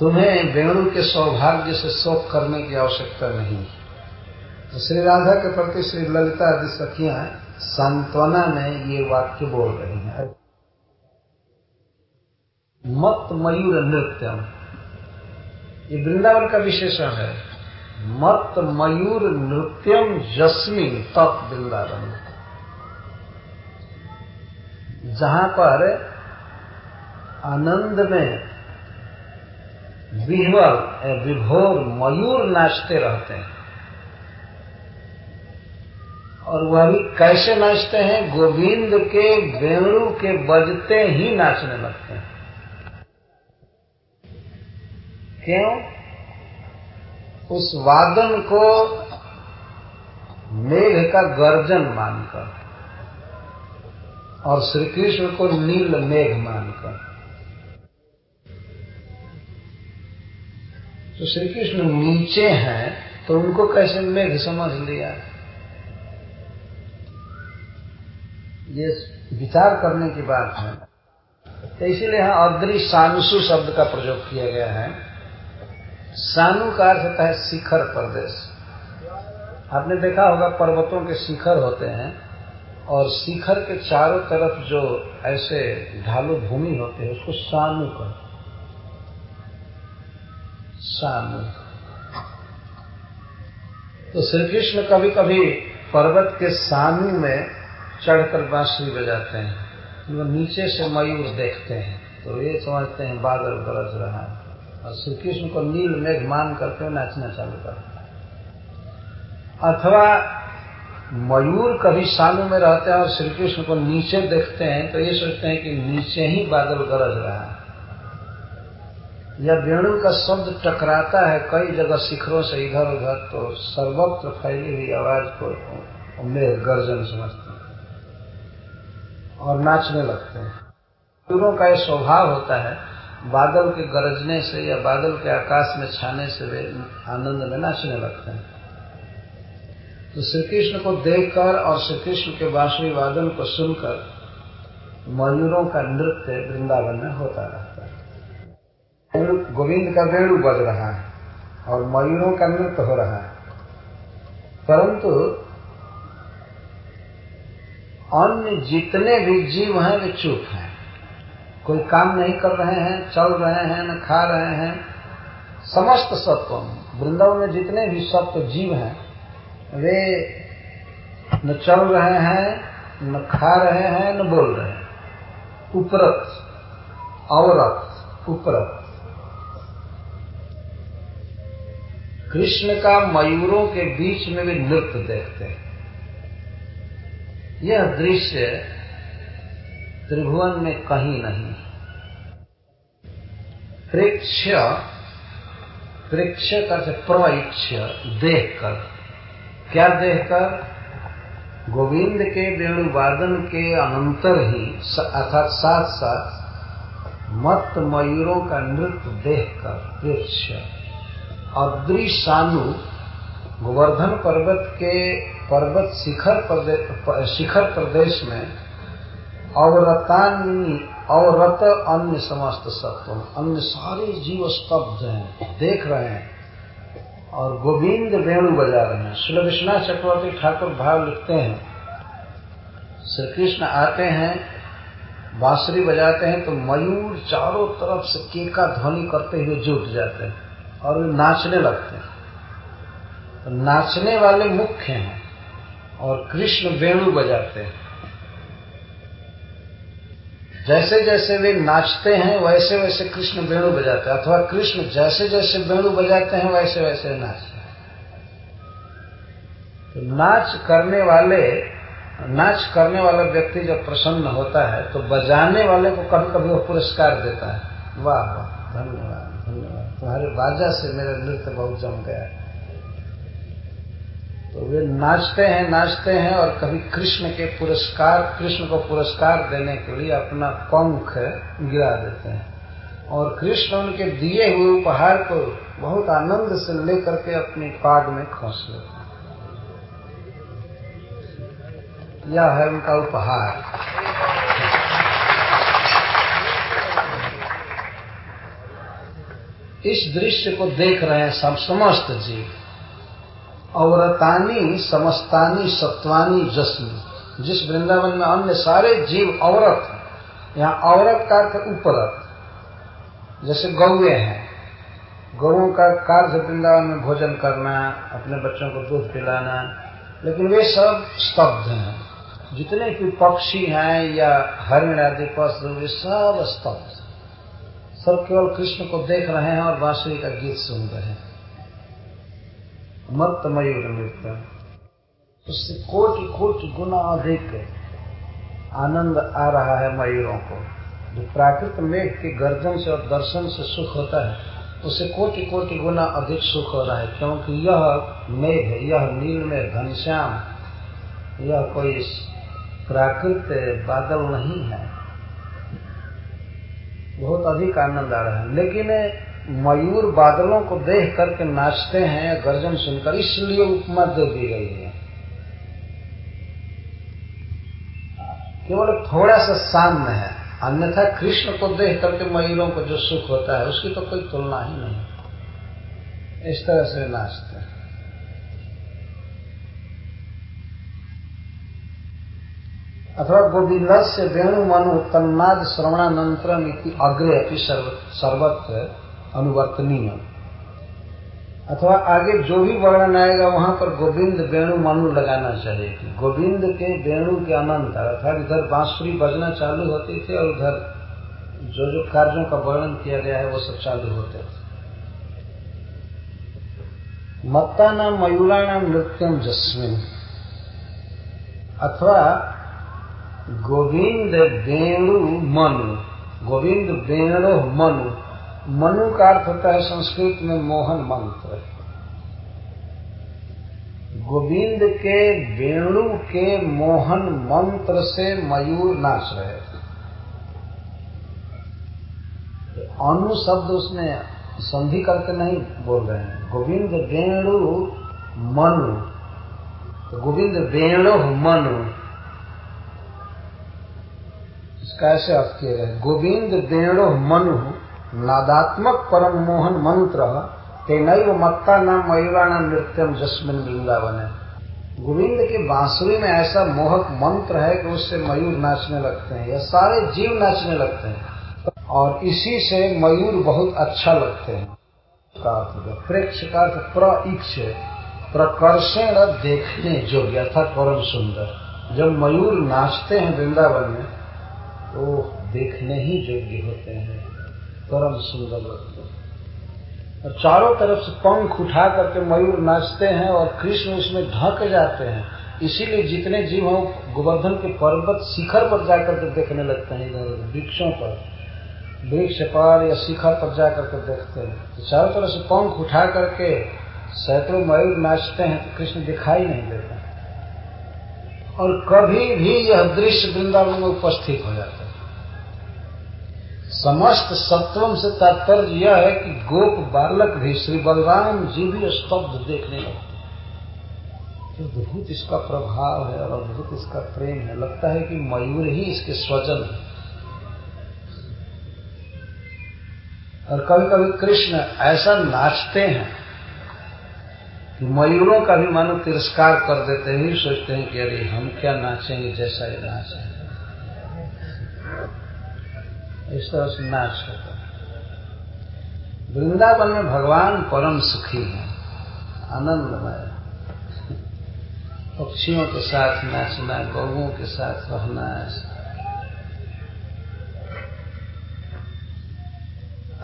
तुम्हें वेणु के सौभाग्य से शोक करने की आवश्यकता नहीं तो श्री राधा के प्रति श्री ललिता आदि सखियाँ सांत्वना में ये वाक्य बोल रही हैं। मत मयूर नृत्यम। ये वृंदावन का विशेषण है। मत मयूर नृत्यम जस्मी तत् वृंदावन जहाँ पर आनंद में विह्वल विभोर मयूर नाचते रहते हैं। और वह भी कैसे नाचते हैं? गोविंद के वेणु के बजते ही नाचने लगते हैं। क्यों? उस वादन को मेघ का गर्जन मानकर और श्री कृष्ण को नील मेघ मानकर। तो श्री कृष्ण नीचे हैं तो उनको कैसे मेघ समझ लिया? ये विचार करने की बात है। तो इसीलिए यहाँ सानुसु शब्द का प्रयोग किया गया है। सानु का अर्थ होता है शिखर प्रदेश। आपने देखा होगा पर्वतों के शिखर होते हैं और शिखर के चारों तरफ़ जो ऐसे ढालू भूमि होते हैं, उसको सानु कहते सानु। तो श्री कृष्ण कभी कभी पर्वत के सानु में चढ़कर बांसुरी बजाते हैं। नीचे से मयूर देखते हैं। तो ये समझते हैं बादल गरज रहा है। और श्री कृष्ण को नील मेघ मान करके नाचना चालू करते अथवा मयूर कभी सानु में रहते हैं और श्री कृष्ण को नीचे देखते हैं तो ये सोचते हैं कि नीचे ही बादल गरज रहा है। या वेणु का शब्द टकराता है, कई जगह शिखरों से इधर उधर तो सर्वत्र फैली हुई आवाज़ को मेघ गर्जन समझते हैं और नाचने लगते हैं। मयूरों का यह स्वभाव होता है बादल के गरजने से या बादल के आकाश में छाने से वे आनंद में नाचने लगते हैं। तो श्री कृष्ण को देखकर और श्री कृष्ण के बांसुरी वादन को सुनकर मयूरों का नृत्य वृंदावन में होता रहता है। गोविंद का वेणु बज रहा है और मयूरों का नृत्य हो रहा है। परंतु अन्य जितने भी जीव हैं, वे चुप हैं। कोई काम नहीं कर रहे हैं, चल रहे हैं, न खा रहे हैं। समस्त सत्व, वृंदावन में जितने भी सत्व जीव हैं, वे न चल रहे हैं, न खा रहे हैं, न बोल रहे हैं। उपरत, अवरत, उपरत। कृष्ण का मयूरों के बीच में भी नृत्य देखते हैं। यह दृश्य त्रिभुवन में कहीं नहीं। प्रेक्ष प्रेक्ष कर से प्रइक्ष देखकर, क्या देखकर? गोविंद के वेणुवादन के अनंतर ही अर्थात साथ साथ मत मयूरों का नृत्य देखकर प्रेक्ष अदृशानु गोवर्धन पर्वत के पर्वत शिखर शिखर प्रदेश में अवरतान्य अवरत अन्य समस्त सत्व अन्य सारे जीव स्तब्ध हैं, देख रहे हैं। और गोविंद वेणु बजा रहे हैं। श्री विश्वनाथ चक्रवर्ती ठाकुर भाव लिखते हैं। श्री कृष्ण आते हैं, बांसुरी बजाते हैं तो मयूर चारों तरफ़ से केका ध्वनि करते हुए जुट जाते हैं और वे नाचने लगते हैं। तो नाचने वाले मुख्य हैं और कृष्ण वेणु बजाते हैं। जैसे जैसे वे नाचते हैं वैसे वैसे कृष्ण वेणु बजाते हैं। अथवा कृष्ण जैसे जैसे वेणु बजाते हैं वैसे वैसे नाचते हैं। तो नाच करने वाले, नाच करने वाला व्यक्ति जब प्रसन्न होता है तो बजाने वाले को कभी कभी वो पुरस्कार देता है। वाह वाह, धन्यवाद धन्यवाद। तुम्हारे बाजा से मेरा नृत्य बहुत जम गया तो वे नाचते हैं नाचते हैं और कभी कृष्ण के पुरस्कार, कृष्ण को पुरस्कार देने के लिए अपना पंख गिरा देते हैं। और कृष्ण उनके दिए हुए उपहार को बहुत आनंद से लेकर के अपनी पाग में खोस लेते हैं। यह है उनका उपहार। इस दृश्य को देख रहे हैं सब समस्त जीव। औरतानी, समस्तानी, सत्वानी, जस्मी। जिस वृंदावन में अन्य सारे जीव औरत यहाँ औरत का अर्थ उपरत। जैसे गौए हैं गौओं का कार्य वृंदावन में भोजन करना, अपने बच्चों को दूध पिलाना, लेकिन वे सब स्तब्ध हैं। जितने भी पक्षी हैं या हरिण आदि पशु वे सब स्तब्ध सब केवल कृष्ण को देख रहे हैं और बांसुरी का गीत सुन रहे हैं। मत मयूर नृत्य उससे कोटि कोटि गुना अधिक आनंद आ रहा है मयूरों को। जो प्राकृत मेघ के गर्जन से और दर्शन से सुख होता है उससे कोटि कोटि गुना अधिक सुख हो रहा है, क्योंकि यह मेघ यह नील में घनश्याम, यह कोई प्राकृत बादल नहीं है। बहुत अधिक आनंद आ रहा है। लेकिन मयूर बादलों को देख करके नाचते हैं, गर्जन सुनकर, इसलिए उपमा दे दी गई है। केवल थोड़ा सा साम्य है। अन्यथा कृष्ण को देख करके मयूरों को जो सुख होता है, उसकी तो कोई तुलना ही नहीं। इस तरह से नाचते हैं। अथवा गोविंद से वेणु मनु तन्नाद श्रवणानंतरम अग्रे अपनी सर्वत्र अनुवर्तनीय। अथवा आगे जो भी वर्णन आएगा, वहाँ पर गोविंद, वेणु, मनु लगाना चाहिए कि गोविंद के वेणु के अनंत, अर्थात इधर बांसुरी बजना चालू होती थी और उधर जो जो कार्यों का वर्णन किया गया है, वो सब चालू होते थे। मत्ता नाम मयूराणाम नृत्यम जस्मिन। अथवा गोविंद, वेणु, मनु। गोविंद, वेणु, मनु। मनु का अर्थ होता है संस्कृत में मोहन मंत्र। गोविंद के वेणु के मोहन मंत्र से मयूर नाच रहे थे अनु शब्द उसमें संधि करके नहीं बोल रहे हैं। गोविंद वेणु मनु। तो गोविंद वेणु मनु। इसका ऐसे अर्थ किया गए गोविंद वेणु मनु। नादात्मक परम मोहन मंत्र, तेनैव मत्ता नाम मयूराना नृत्यम जस्मिन वृंदावन। है गोविंद के बांसुरी में ऐसा मोहक मंत्र है कि उससे मयूर नाचने लगते हैं, या सारे जीव नाचने लगते हैं, और इसी से मयूर बहुत अच्छा लगते हैं। प्रेक्ष का इक्ष प्रकर्षण देखने योग्य था परम सुंदर। जब मयूर नाचते हैं वृंदावन में तो देखने ही योग्य होते हैं। परम सुंदर लगते और चारों तरफ़ से पंख उठा करके मयूर नाचते हैं और कृष्ण उसमें ढक जाते हैं। इसीलिए जितने जीव हैं, गोवर्धन के पर्वत शिखर पर जाकर के देखने लगते हैं इधर वृक्षों पर। वृक्ष पर या शिखर पर जाकर के देखते हैं। तो चारों तरफ़ से पंख उठा करके सैकड़ों मयूर नाचते हैं तो कृष्ण दिखाई नहीं देते। और कभी भी यह दृश्य वृंदावन में उपस्थित हो जाता है। समस्त सत्वम से तात्पर्य यह है कि गोप बालक भी श्री बलराम जी भी स्तब्ध देखने लगते तो अद्भुत इसका प्रभाव है और अद्भुत इसका प्रेम है। लगता है कि मयूर ही इसके स्वजन है। और कभी कभी कृष्ण ऐसा नाचते हैं कि मयूरों का भी मानो तिरस्कार कर देते हैं। सोचते हैं कि अरे हम क्या नाचेंगे जैसा ये नाच है। इस तरह से नाच होता है। वृंदावन में भगवान परम सुखी है, आनंदमय। पक्षियों के साथ नाचना गौों के साथ रहना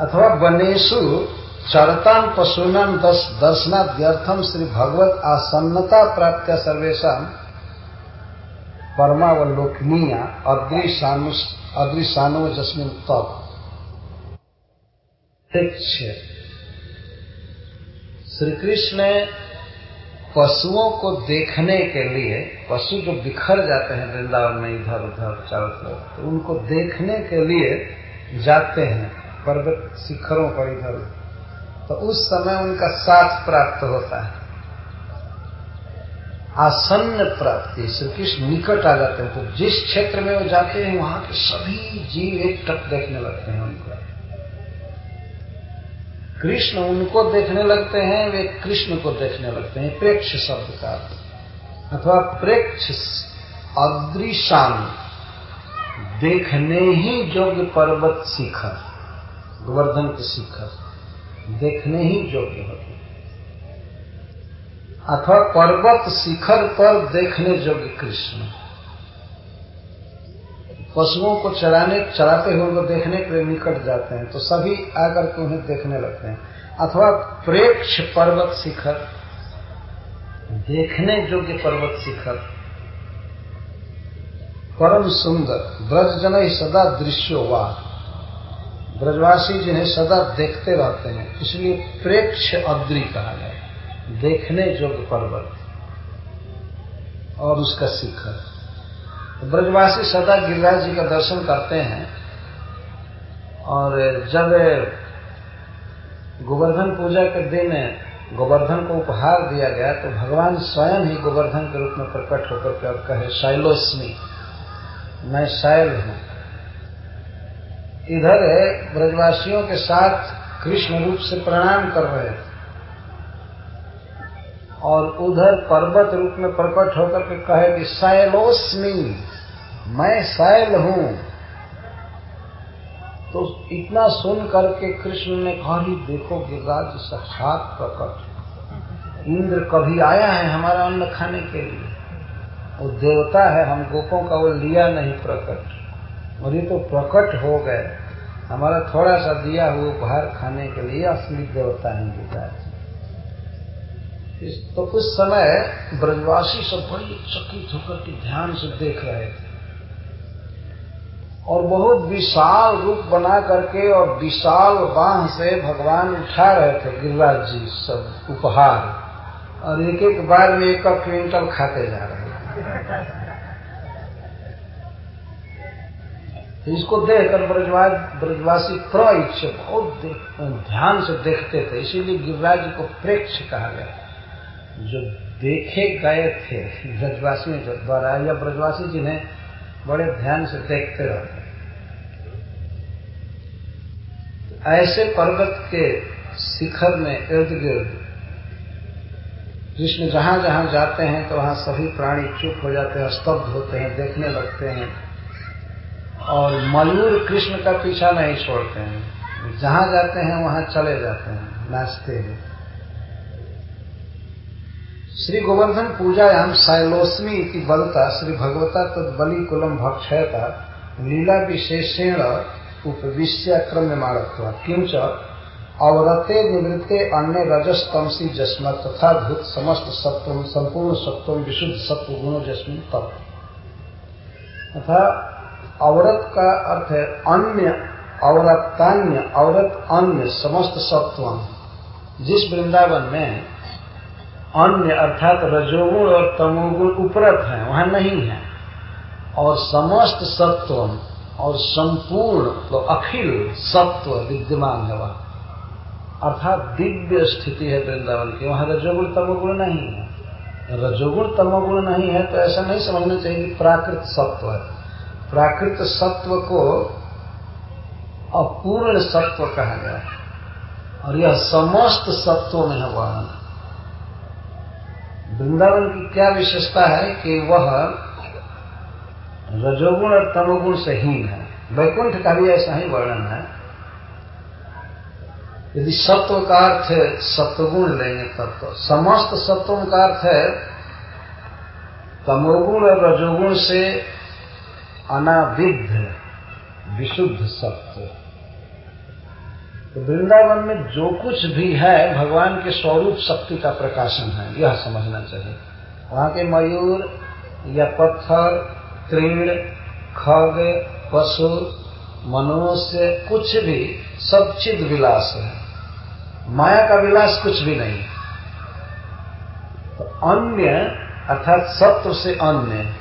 अथवा वनेशु चरताम पशुनम दस दर्शनाद्यर्थम श्री भगवत आसन्नता प्राप्त सर्वेशा परमावलोकनीय अदृशानो जस्मिन तब श्री कृष्ण पशुओं को देखने के लिए, पशु जो बिखर जाते हैं वृंदावन में इधर उधर, चारों तरफ़ तो उनको देखने के लिए जाते हैं पर्वत शिखरों पर इधर तो उस समय उनका साथ प्राप्त होता है। आसन्न प्राप्ति श्री कृष्ण निकट आ जाते हैं। तो जिस क्षेत्र में वो जाते हैं, वहाँ के सभी जीव एक टक देखने लगते हैं उनको। कृष्ण उनको देखने लगते हैं, वे कृष्ण को देखने लगते हैं, प्रेक्ष शब्द का अथवा प्रेक्ष अदृशान, देखने ही योग्य पर्वत शिखर, गोवर्धन के शिखर, देखने ही योग्य होते अथवा पर्वत शिखर पर देखने योग्य कृष्ण। पशुओं को चराने, चराते हुए उनको देखने के लिए निकट जाते हैं तो सभी आकर के उन्हें देखने लगते हैं। अथवा प्रेक्ष पर्वत शिखर, देखने योग्य पर्वत शिखर। परम सुंदर ब्रज जन ही सदा दृश्यो वा ब्रजवासी जिन्हें सदा देखते रहते हैं, इसलिए प्रेक्ष अद्री कहा गया देखने योग्य पर्वत और उसका शिखर। ब्रजवासी सदा गिरिराज जी का दर्शन करते हैं। और जब गोवर्धन पूजा के दिन गोवर्धन को उपहार दिया गया तो भगवान स्वयं ही गोवर्धन के रूप में प्रकट होकर के अब कहे शैलोस्मी मैं शैल हूँ। इधर ब्रजवासियों के साथ कृष्ण रूप से प्रणाम कर रहे थे और उधर पर्वत रूप में प्रकट होकर के कहे कि सैलोस्मी मैं सैल हूँ। तो इतना सुन करके कृष्ण ने कहा देखो गिरिराज साक्षात प्रकट इंद्र कभी आया है हमारा अन्न खाने के लिए। वो देवता है, हम गोपों का वो लिया नहीं प्रकट। और ये तो प्रकट हो गए। हमारा थोड़ा सा दिया हुआ उपहार खाने के लिए असली देवता है गिरिराज तो उस समय ब्रजवासी सब बड़ी चकित होकर के ध्यान से देख रहे थे। और बहुत विशाल रूप बना करके और विशाल बाह से भगवान उठा रहे थे, गिरिराज जी, सब उपहार। और एक एक बार में एक क्विंटल खाते जा रहे थे। इसको देखकर ब्रजवाज ब्रजवासी प्रइच्छ बहुत ध्यान से देखते थे, इसीलिए गिरिराज को प्रेक्ष कहा गया। जो देखे गए थे, ब्रजवासी द्वारा या ब्रजवासी जिन्हें बड़े ध्यान से देखते रहते ऐसे पर्वत के शिखर में इर्द गिर्द कृष्ण जहाँ जहाँ जाते हैं तो वहाँ सभी प्राणी चुप हो जाते हैं, स्तब्ध होते हैं, देखने लगते हैं। और मयूर कृष्ण का पीछा नहीं छोड़ते हैं। जहाँ जाते हैं, वहाँ चले जाते हैं, नाचते हैं। श्री गोवर्धन पूजायाम शैलोस्मी इति बलता, श्री भगवता तद बलि कुलम भक्षयता, लीला विशेषेण उपविश्य क्रम्यमाणत्व किंच अवरते निवृत्ते अन्य रजस तमसी जस्म, तथा भूत समस्त सत्व, संपूर्ण सत्व, विशुद्ध सत्व, गुण जस्म तत्व तथा अवरत का अर्थ है अन्य, अवरतान्य, अवरत अन्य, समस्त सत्व। जिस वृंदावन में अन्य अर्थात रजोगुण और तमोगुण उपरत है, वहाँ नहीं है। और समस्त सत्व और संपूर्ण तो अखिल सत्व विद्यमान है वहाँ। अर्थात दिव्य स्थिति है वृंदावन की, वहाँ रजोगुण तमोगुण नहीं है। रजोगुण तमोगुण नहीं है तो ऐसा नहीं समझना चाहिए कि प्राकृत सत्व है। प्राकृत सत्व को अपूर्ण सत्व कहा गया और यह समस्त सत्वों में है वर्णन वृंदावन की क्या विशेषता है कि वह रजोगुण और तमोगुण से हीन है। वैकुंठ का भी ऐसा ही वर्णन है। यदि सत्व का अर्थ सत्वगुण लेंगे तब तो। समस्त सत्वों का अर्थ है तमोगुण और रजोगुण से अनाविध, विशुद्ध सत्व। वृंदावन में जो कुछ भी है, भगवान के स्वरूप शक्ति का प्रकाशन है, यह समझना चाहिए। वहाँ के मयूर या पत्थर तृण खग, पशु, मनुष्य, कुछ भी, सब चिद विलास है। माया का विलास कुछ भी नहीं तो अन्य, अर्थात सत्व से अन्य,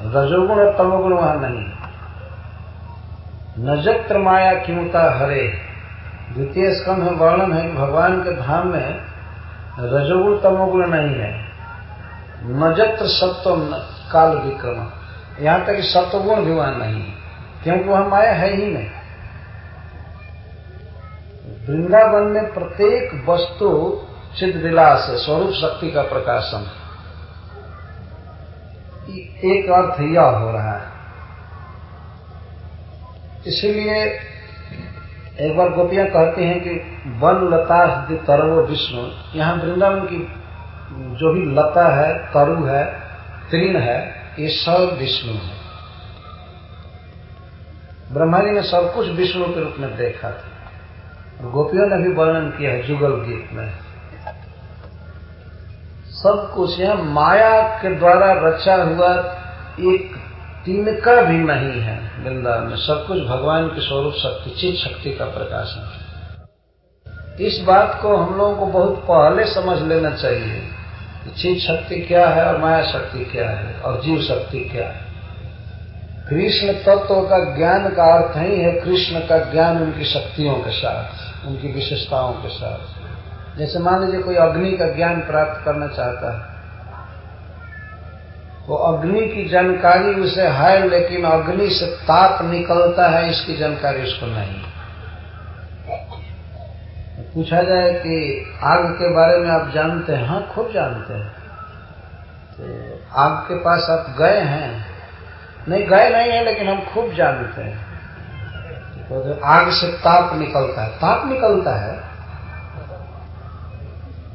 रजोगुण और तमोगुण वहाँ नहीं नजत्र माया क्योंता हरे? द्वितीय स्कंध में वर्णन है कि भगवान के धाम में रजोगुण तमोगुण नहीं है। नजत्र सत्व काल विक्रम। यहाँ तक सत्वगुण भी वहाँ नहीं है। क्योंकि वहाँ माया है ही नहीं। वृंदावन में प्रत्येक वस्तु चिद विलास है, स्वरूप शक्ति का प्रकाशन। एक अर्थ यह हो रहा है। इसलिए एक बार गोपियाँ कहती हैं कि वन लता तरव विष्णु। यहाँ वृंदावन की जो भी लता है, तरु है, तृण है, ये सब विष्णु है। ब्रह्मा जी ने सब कुछ विष्णु के रूप में देखा था। गोपियों ने भी वर्णन किया है जुगल गीत में। सब कुछ यह माया के द्वारा रचा हुआ एक तिनका भी नहीं है वृंदावन में। सब कुछ भगवान के स्वरूप शक्ति चित शक्ति का प्रकाशन है। इस बात को हम लोगों को बहुत पहले समझ लेना चाहिए चित शक्ति क्या है और माया शक्ति क्या है और जीव शक्ति क्या है। कृष्ण तत्व का ज्ञान का अर्थ ही है कृष्ण का ज्ञान उनकी शक्तियों के साथ, उनकी विशेषताओं के साथ। जैसे मान लीजिए कोई अग्नि का ज्ञान प्राप्त करना चाहता है वो अग्नि की जानकारी उसे है, लेकिन अग्नि से ताप निकलता है, इसकी जानकारी उसको नहीं। पूछा जाए कि आग के बारे में आप जानते हैं? हाँ खूब जानते हैं। तो आग के पास आप गए हैं? नहीं, गए नहीं है, लेकिन हम खूब जानते हैं। तो आग से ताप निकलता है। ताप निकलता है?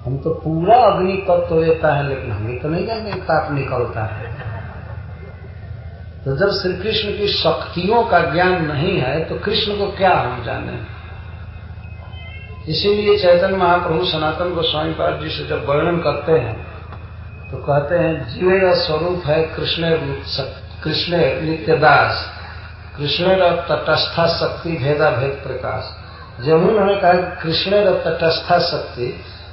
हम तो पूरा अग्नि तत्व तो देता है, लेकिन हमें तो नहीं जानते ताप निकलता है। तो जब श्री कृष्ण की शक्तियों का ज्ञान नहीं है तो कृष्ण को क्या हम जाने? इसीलिए चैतन्य महाप्रभु सनातन गोस्वामी पाद जी से जब वर्णन करते हैं तो कहते हैं, जीवे का स्वरूप है कृष्ण कृष्ण नित्यदास कृष्ण तटस्था शक्ति भेदा भेद प्रकाश। जब उन्होंने कहा, कृष्ण तटस्था शक्ति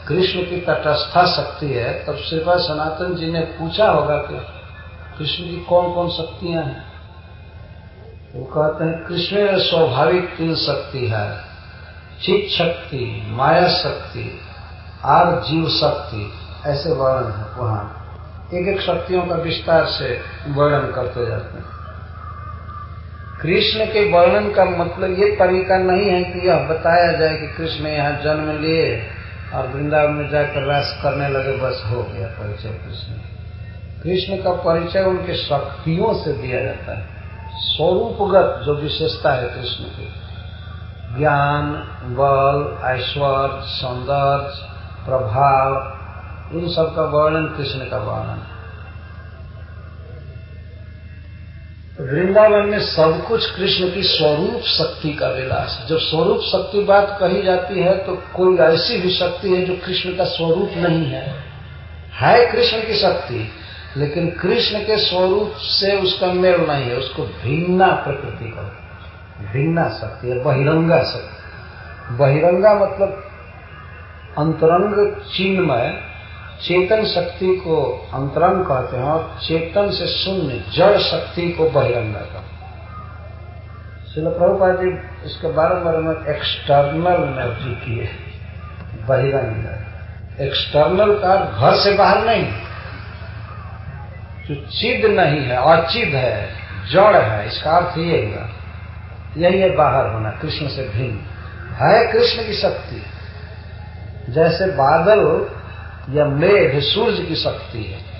कृष्ण की तटस्था शक्ति है, तब श्रीपा सनातन जी ने पूछा होगा कि कृष्ण की कौन कौन शक्तियाँ हैं? वो कहते हैं, कृष्ण में स्वाभाविक तीन शक्ति है। चित शक्ति, माया शक्ति, और जीव शक्ति, ऐसे वर्णन है वहाँ। एक एक शक्तियों का विस्तार से वर्णन करते जाते हैं। कृष्ण के वर्णन का मतलब ये तरीका नहीं है कि यह बताया जाए कि कृष्ण यहाँ जन्म लिए। और वृंदावन में जाकर रास करने लगे, बस हो गया परिचय कृष्ण। कृष्ण का परिचय उनके शक्तियों से दिया जाता है। स्वरूपगत जो विशेषता है कृष्ण की, ज्ञान, बल, ऐश्वर्य, सौंदर्य, प्रभाव इन सब का वर्णन कृष्ण का वर्णन। है वृंदावन में सब कुछ कृष्ण की स्वरूप शक्ति का विलास है। जब स्वरूप शक्ति बात कही जाती है तो कोई ऐसी भी शक्ति है जो कृष्ण का स्वरूप नहीं है। है कृष्ण की शक्ति, लेकिन कृष्ण के स्वरूप से उसका मेल नहीं है। उसको भिन्ना प्रकृति का भिन्ना शक्ति है, बहिरंगा शक्ति। बहिरंगा मतलब अंतरंग चिन्मय चेतन शक्ति को अंतरंग कहते हैं और चेतन से शून्य जड़ शक्ति को बहिरंगा कहते हैं। शिल प्रभुपाद जी इसके बारे में एक्सटर्नल एनर्जी किए बहिरंग एक्सटर्नल का घर से बाहर नहीं। जो चिद नहीं है, अचिद है, जड़ है, इसका अर्थ ये हुआ यही है बाहर होना, कृष्ण से भिन्न। है कृष्ण की शक्ति। जैसे बादल या मेघ सूर्य की शक्ति है।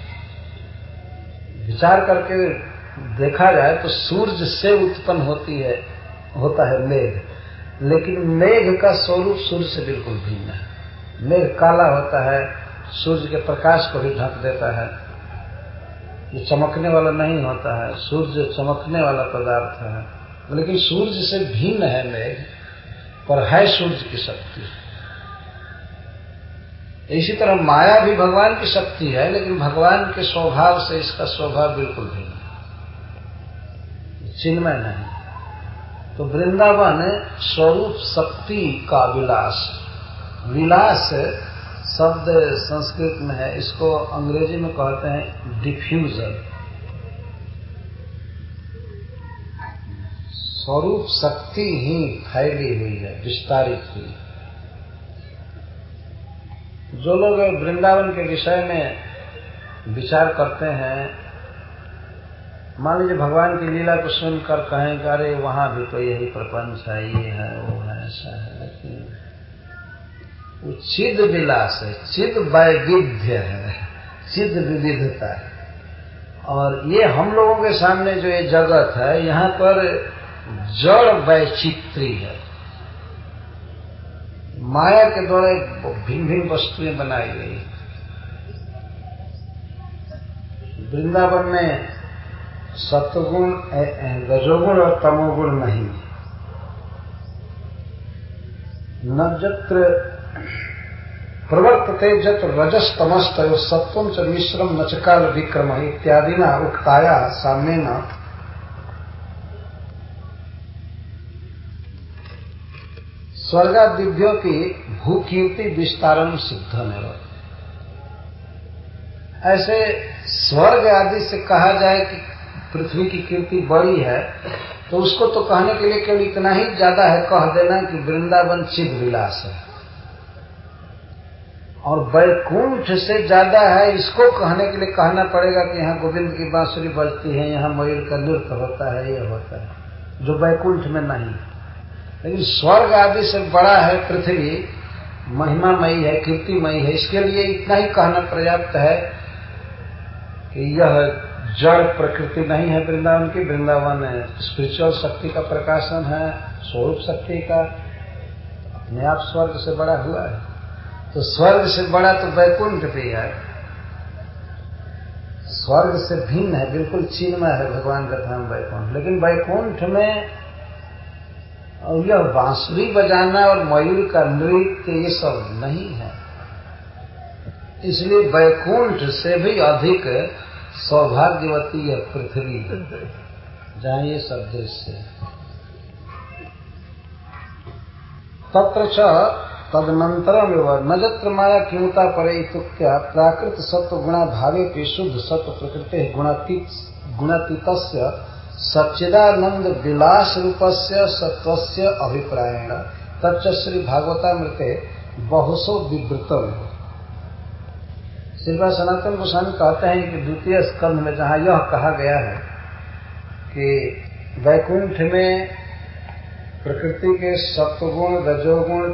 विचार करके देखा जाए तो सूर्य से उत्पन्न होती है, होता है मेघ। लेकिन मेघ का स्वरूप सूर्य से बिल्कुल भिन्न है। मेघ काला होता है, सूर्य के प्रकाश को भी ढक देता है। ये चमकने वाला नहीं होता है, सूर्य चमकने वाला पदार्थ है। लेकिन सूर्य से भिन्न है मेघ, पर है सूर्य की शक्ति। इसी तरह माया भी भगवान की शक्ति है, लेकिन भगवान के स्वभाव से इसका स्वभाव बिल्कुल भिन्न है। चिन्मय नहीं। तो वृंदावन स्वरूप शक्ति का विलास। विलास शब्द संस्कृत में है, इसको अंग्रेज़ी में कहते हैं डिफ्यूजल स्वरूप शक्ति ही फैली हुई है, विस्तारित हुई है। जो लोग वृंदावन के विषय में विचार करते हैं, मान लीजिए भगवान की लीला को सुनकर कहें कि अरे, वहाँ भी तो यही प्रपंच है, ये है, वो है, ऐसा है, लेकिन वो चिद विलास है चिद वैविध्य है चिद विविधता है। और ये हम लोगों के सामने जो ये जगत है, यहाँ पर जड़ वैचित्री है। माया के द्वारा भिन्न भिन्न वस्तुएँ बनाई गई वृंदावन में सत्वगुण रजोगुण और तमोगुण नहीं न जत्र प्रवर्तते जत रजस तमस्त सत्वम च मिश्रम नचकाल विक्रम इत्यादि न उक्ताया सामने न स्वर्गादिव्यों की भूकीर्ति विस्तारण सिद्ध में ऐसे स्वर्ग आदि से कहा जाए कि पृथ्वी की कीर्ति बड़ी है तो उसको तो कहने के लिए केवल इतना ही ज़्यादा है कह देना कि वृंदावन चिद विलास है। और वैकुंठ से ज़्यादा है, इसको कहने के लिए कहना पड़ेगा कि यहाँ गोविंद की बांसुरी बजती है, यहाँ मयूर का नृत्य होता है, ये होता है, जो वैकुंठ में नहीं लेकिन स्वर्ग आदि से बड़ा है पृथ्वी, महिमामयी है, कीर्तिमयी है, इसके लिए इतना ही कहना पर्याप्त है कि यह जड़ प्रकृति नहीं है वृंदावन की। वृंदावन है स्पिरिचुअल शक्ति का प्रकाशन है, स्वरूप शक्ति का। अपने आप स्वर्ग से बड़ा हुआ है। तो स्वर्ग से बड़ा तो वैकुंठ भी है। स्वर्ग से भिन्न है, बिल्कुल चिन्मय है भगवान का धाम वैकुंठ। लेकिन वैकुंठ में और यह बांसुरी बजाना और मयूर का नृत्य ये सब नहीं है। इसलिए वैकुंठ से भी अधिक सौभाग्यवती है पृथ्वी जहाँ ये सब दृश्य तत्र तदनंतरम नजत्र माया किमुता परे प्राकृत सत्व गुणा भावे के शुद्ध सत्व प्रकृति गुणातीत गुणातीत सच्चिदानंद विलास रूपस्य सत्वस्य अभिप्रायण तच्च श्री भागवतामृते बहुसो विवृतम। श्रीवा सनातन गोस्वामी कहते हैं कि द्वितीय स्कंध में जहाँ यह कहा गया है कि वैकुंठ में प्रकृति के सत्वगुण, रजोगुण,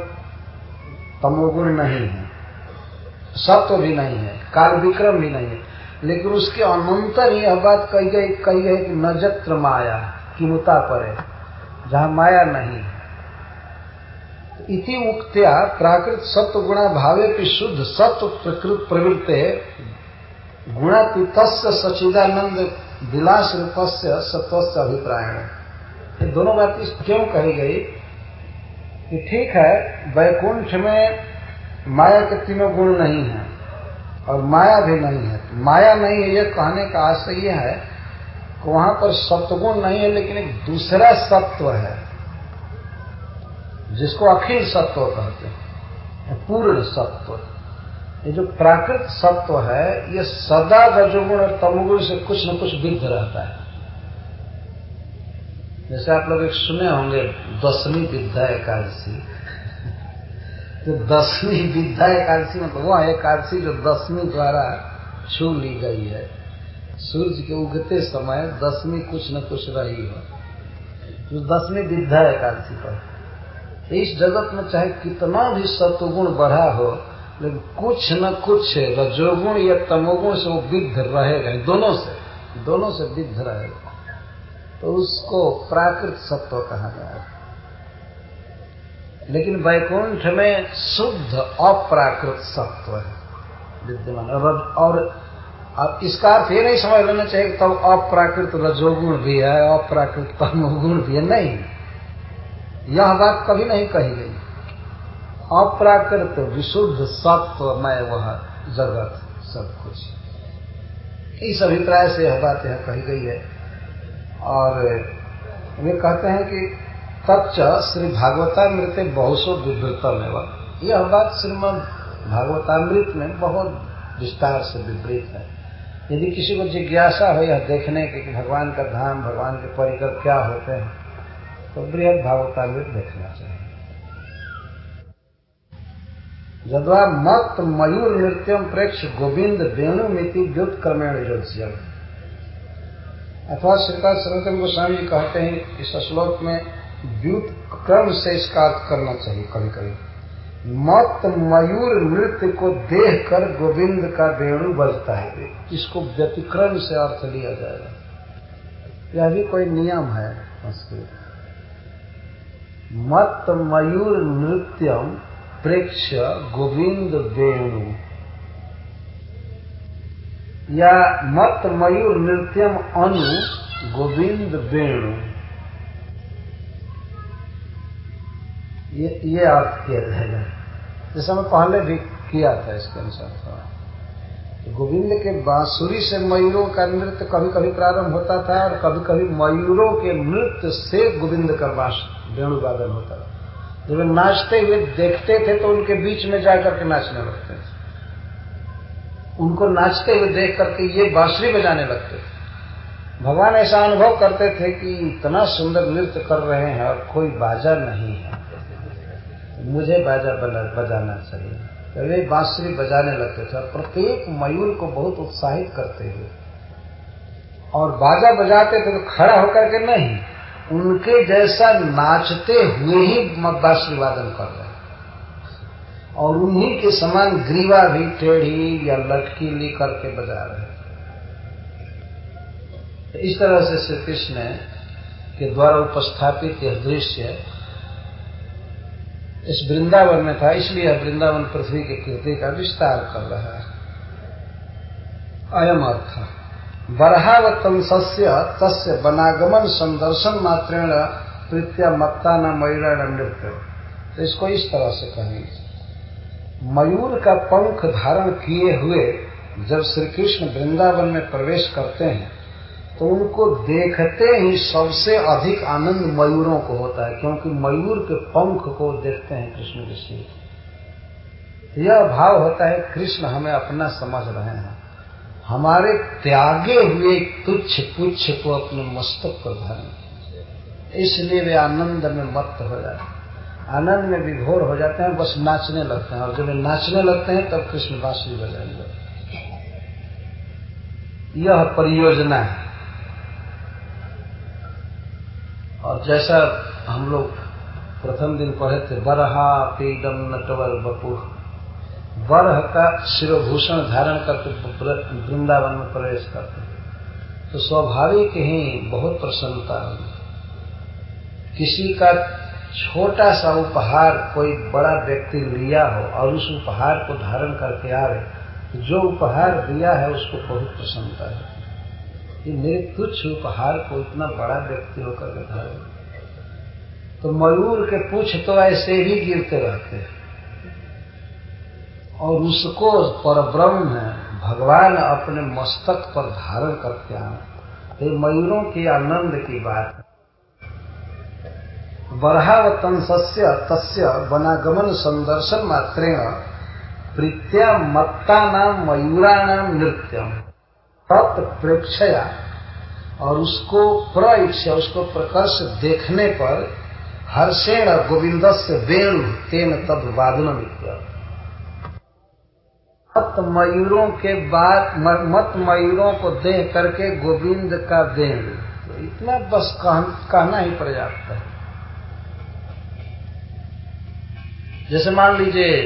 तमोगुण नहीं है। सत्व भी नहीं है काल विक्रम भी नहीं है। लेकिन उसके अनंतर ही यह बात कही गई कही गई कि नजत्र माया, किमुता परे, जहाँ माया नहीं इति उक्त्या, प्राकृत सत्व गुणा भावे की शुद्ध सत्व प्रकृत प्रवृत्ते गुणातीत सचिदानंद विलास रूप से सत्व अभिप्राय ये दोनों बात इस क्यों कही गई? कि ठीक है, वैकुंठ में माया के तीनों गुण नहीं है। और माया भी नहीं है। माया नहीं है यह कहने का आशय यह है कि वहाँ पर सत्वगुण नहीं है, लेकिन एक दूसरा सत्व है, जिसको अखिल सत्व कहते हैं। पूर्ण सत्व। ये जो प्राकृत सत्व है, ये सदा रजोगुण और तमोगुण से कुछ न कुछ विद्ध रहता है। जैसे आप लोग एक सुने होंगे, दसवीं विद्या एकादशी। जो दसवीं विद्या एकादशी मतलब वह एकादशी जो दसवीं द्वारा छू ली गई है। सूर्य के उगते समय दसवीं कुछ न कुछ रही हो। जो दसवीं विद्या एकादशी पर, इस जगत में चाहे कितना भी सत्वगुण बढ़ा हो, लेकिन कुछ न कुछ रजोगुण या तमोगुण से वो विद्ध रहेगा दोनों से दोनों से विद्ध रहेगा तो उसको प्राकृत सत्व कहा गया लेकिन वैकुंठ में शुद्ध, अप्राकृत सत्व है। विद्यमान। और, अब इसका अर्थ ये नहीं समझ लेना चाहिए कि तब अप्राकृत रजोगुण भी है, अप्राकृत तमोगुण भी है। नहीं। यह बात कभी नहीं कही गई। अप्राकृत विशुद्ध सत्व में वह जगत सब कुछ इस अभिप्राय से यह बात यह कही गई है। और वे कहते हैं कि तच्च श्री भागवतामृत बहुसो विवृतम एवं यह बात श्रीमद भागवतामृत में बहुत विस्तार से विपरीत है। यदि किसी को जिज्ञासा हो यह देखने के कि भगवान का धाम, भगवान के परिकर क्या होते हैं तो बृहद भागवतामृत देखना चाहिए। जदवा मत मयूर नृत्यम प्रेक्ष गोविंद वेणु मिति व्युत्क्रमेण योज्यम। अथवा श्रीपाद सनातन गोस्वामी कहते हैं इस श्लोक में व्युत क्रम से इसका अर्थ करना चाहिए कभी कभी मत मयूर नृत्य को देख कर गोविंद का वेणु बजता है इसको व्यतिक्रम से अर्थ लिया जाएगा। यह भी कोई नियम है संस्कृत मत मयूर नृत्यम प्रेक्ष गोविंद वेणु। या मत मयूर नृत्यम अनु गोविंद वेणु। ये ये अर्थ किया जाएगा जैसे मैं पहले भी किया था इसके अनुसार तो। गोविंद के बांसुरी से मयूरों का नृत्य कभी कभी प्रारंभ होता था और कभी कभी मयूरों के नृत्य से गोविंद का बाँस वेणु वादन होता था। जब नाचते हुए देखते थे तो उनके बीच में जाकर के नाचने लगते थे। उनको नाचते हुए देख करके ये बांसुरी बजाने लगते थे। भगवान ऐसा अनुभव करते थे कि इतना सुंदर नृत्य कर रहे हैं और कोई बाजा नहीं है। मुझे बाजा बजाना चाहिए। तो वे बांसुरी बजाने लगते थे और प्रत्येक मयूर को बहुत उत्साहित करते हुए और बाजा बजाते थे तो खड़ा होकर के नहीं, उनके जैसा नाचते हुए ही बांसुरी वादन कर रहे और उन्हीं के समान ग्रीवा भी टेढ़ी या लटकी ली करके बजा रहे इस तरह से श्री कृष्ण के द्वारा उपस्थापित यह दृश्य इस वृंदावन में था, इसलिए वृंदावन पृथ्वी के कीर्ति का विस्तार कर रहा है। अयम अर्थ। बरहावतम सस्य तस्य बनागमन संदर्शन मात्रेण प्रीत्या मत्ता न मैरण नृत्य। तो इसको इस तरह से कहेंगे। मयूर का पंख धारण किए हुए जब श्री कृष्ण वृंदावन में प्रवेश करते हैं तो उनको देखते ही सबसे अधिक आनंद मयूरों को होता है, क्योंकि मयूर के पंख को देखते हैं कृष्ण श्री यह भाव होता है, कृष्ण हमें अपना समझ रहे हैं। हमारे त्यागे हुए तुच्छ पुच्छ को अपने मस्तक पर धारण इसलिए वे आनंद में मत हो जाते आनंद में विभोर हो जाते हैं, बस नाचने लगते हैं। और जब वे नाचने लगते हैं, तब कृष्ण बांसुरी बजाने लगते यह परियोजना है। और जैसा हम लोग प्रथम दिन पढ़े थे बरहा पीडम नटवर बपू बरह का शिरोभूषण धारण करके वृंदावन में प्रवेश करते तो स्वाभाविक ही बहुत प्रसन्नता होगी किसी का छोटा सा उपहार कोई बड़ा व्यक्ति लिया हो और उस उपहार को धारण करके आवे, जो उपहार दिया है उसको बहुत प्रसन्नता है। ये मेरे तुच्छ उपहार को इतना बड़ा व्यक्ति होकर के धारण तो मयूर के पूछ तो ऐसे ही गिरते रहते हैं। और उसको पर ब्रह्म भगवान अपने मस्तक पर धारण करके आना। ये मयूरों की आनंद की बात है। बरहावतंस्य तस्य वनागमन संदर्शन मात्रेण प्रीत्या मत्ता नाम मयूरा नाम नृत्यम। तत् प्रेक्षया और उसको प्रइच्छा उसको प्रकर्ष देखने पर हर्षेण गोविंद से वेणु तेन तद वादन मत मयूरों के बाद मत मयूरों को देख करके गोविंद का वेणु तो इतना बस कहना ही पर्याप्त है। जैसे मान लीजिए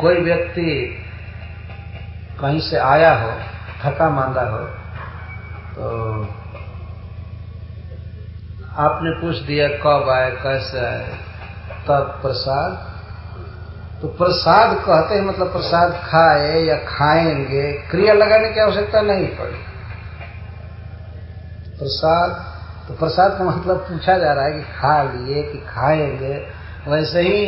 कोई व्यक्ति कहीं से आया हो थका मांदा हो तो आपने पूछ दिया, कब आए, कैसे आए? तब प्रसाद तो प्रसाद कहते हैं मतलब प्रसाद खाए या खाएँगे, क्रिया लगाने की आवश्यकता नहीं पड़ी। प्रसाद तो प्रसाद का मतलब पूछा जा रहा है कि खा लिए कि खाएँगे, वैसे ही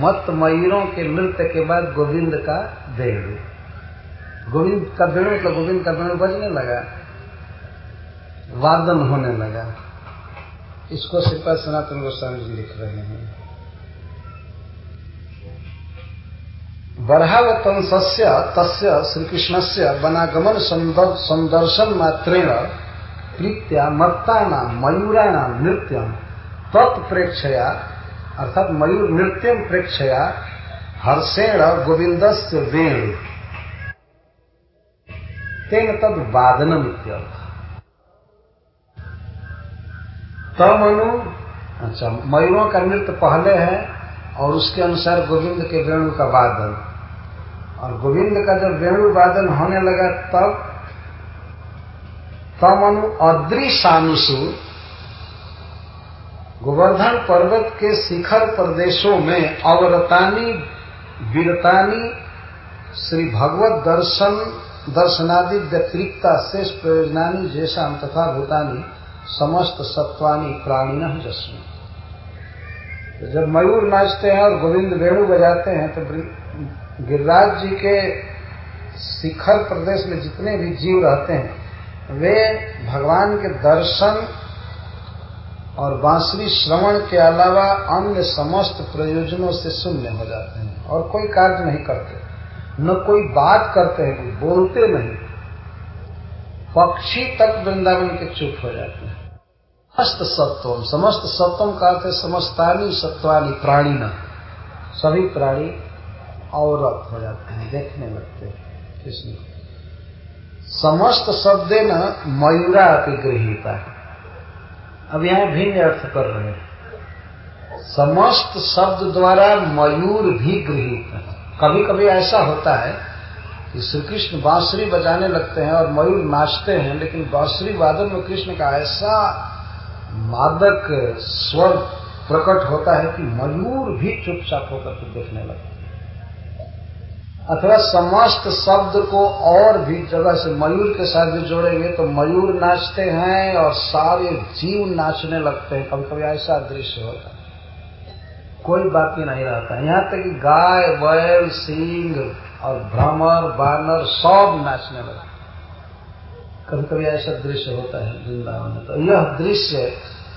मत मयूरों के नृत्य के बाद गोविंद का वेणु गोविंद का वेणु मतलब गोविंद का वेणु बजने लगा। वादन होने लगा। इसको श्रीपा सनातन गोस्वामी जी लिख रहे हैं। बरहावतन सस्य तस्य श्रीकृष्ण से वनागमन संदर्शन मात्रेण प्रीत्या मत्ता नाम मयूरा नाम नृत्यम तत्प्रेक्षया, अर्थात मयूर नृत्यम प्रेक्षया, हर्षेण गोविंद से वेणु। तेन तद वादनम तमनु अच्छा मयूरों का नृत्य पहले है, और उसके अनुसार गोविंद के वेणु का वादन। और गोविंद का जब वेणु वादन होने लगा तब, तमनु अदृशानुसु, गोवर्धन पर्वत के शिखर प्रदेशों में अवरतानी, वीरतानी, श्री भगवत दर्शन दर्शनादि व्यतिरिक्ता शेष प्रयोजनानी जैसा तथा भूतानी समस्त सत्वानी प्राणी जस्मी। तो जब मयूर नाचते हैं और गोविंद वेणु बजाते हैं तो गिरिराज जी के शिखर प्रदेश में जितने भी जीव रहते हैं, वे भगवान के दर्शन और बांसुरी श्रवण के अलावा अन्य समस्त प्रयोजनों से शून्य हो जाते हैं और कोई कार्य नहीं करते। न कोई बात करते हैं कोई बोलते नहीं। पक्षी तक वृंदावन के चुप हो जाते हैं। समस्त सत्वम समस्त सत्वम का अर्थ है, समस्तानी सत्वानी प्राणी न। सभी प्राणी औरत हो जाते हैं, देखने लगते हैं। कृष्ण समस्त शब्द न मयूरा अतिगृहिता अब यहाँ भिन्न अर्थ कर रहे हैं। समस्त शब्द द्वारा मयूर भी गृहित है। कभी कभी ऐसा होता है कि श्री कृष्ण बांसुरी बजाने लगते हैं और मयूर नाचते हैं, लेकिन बांसुरी वादन में कृष्ण का ऐसा मादक स्वर प्रकट होता है कि मयूर भी चुपचाप होकर के देखने लगते अथवा समस्त शब्द को और भी जगह से मयूर के साथ भी जोड़ेंगे तो मयूर नाचते हैं और सारे जीव नाचने लगते हैं। कभी कभी ऐसा दृश्य होता है। कोई बाकी नहीं रहता। यहाँ तक कि गाय, बैल, सिंह और भ्रमर, बानर सब नाचने लगे। कभी कभी ऐसा दृश्य होता है वृंदावन में। तो यह दृश्य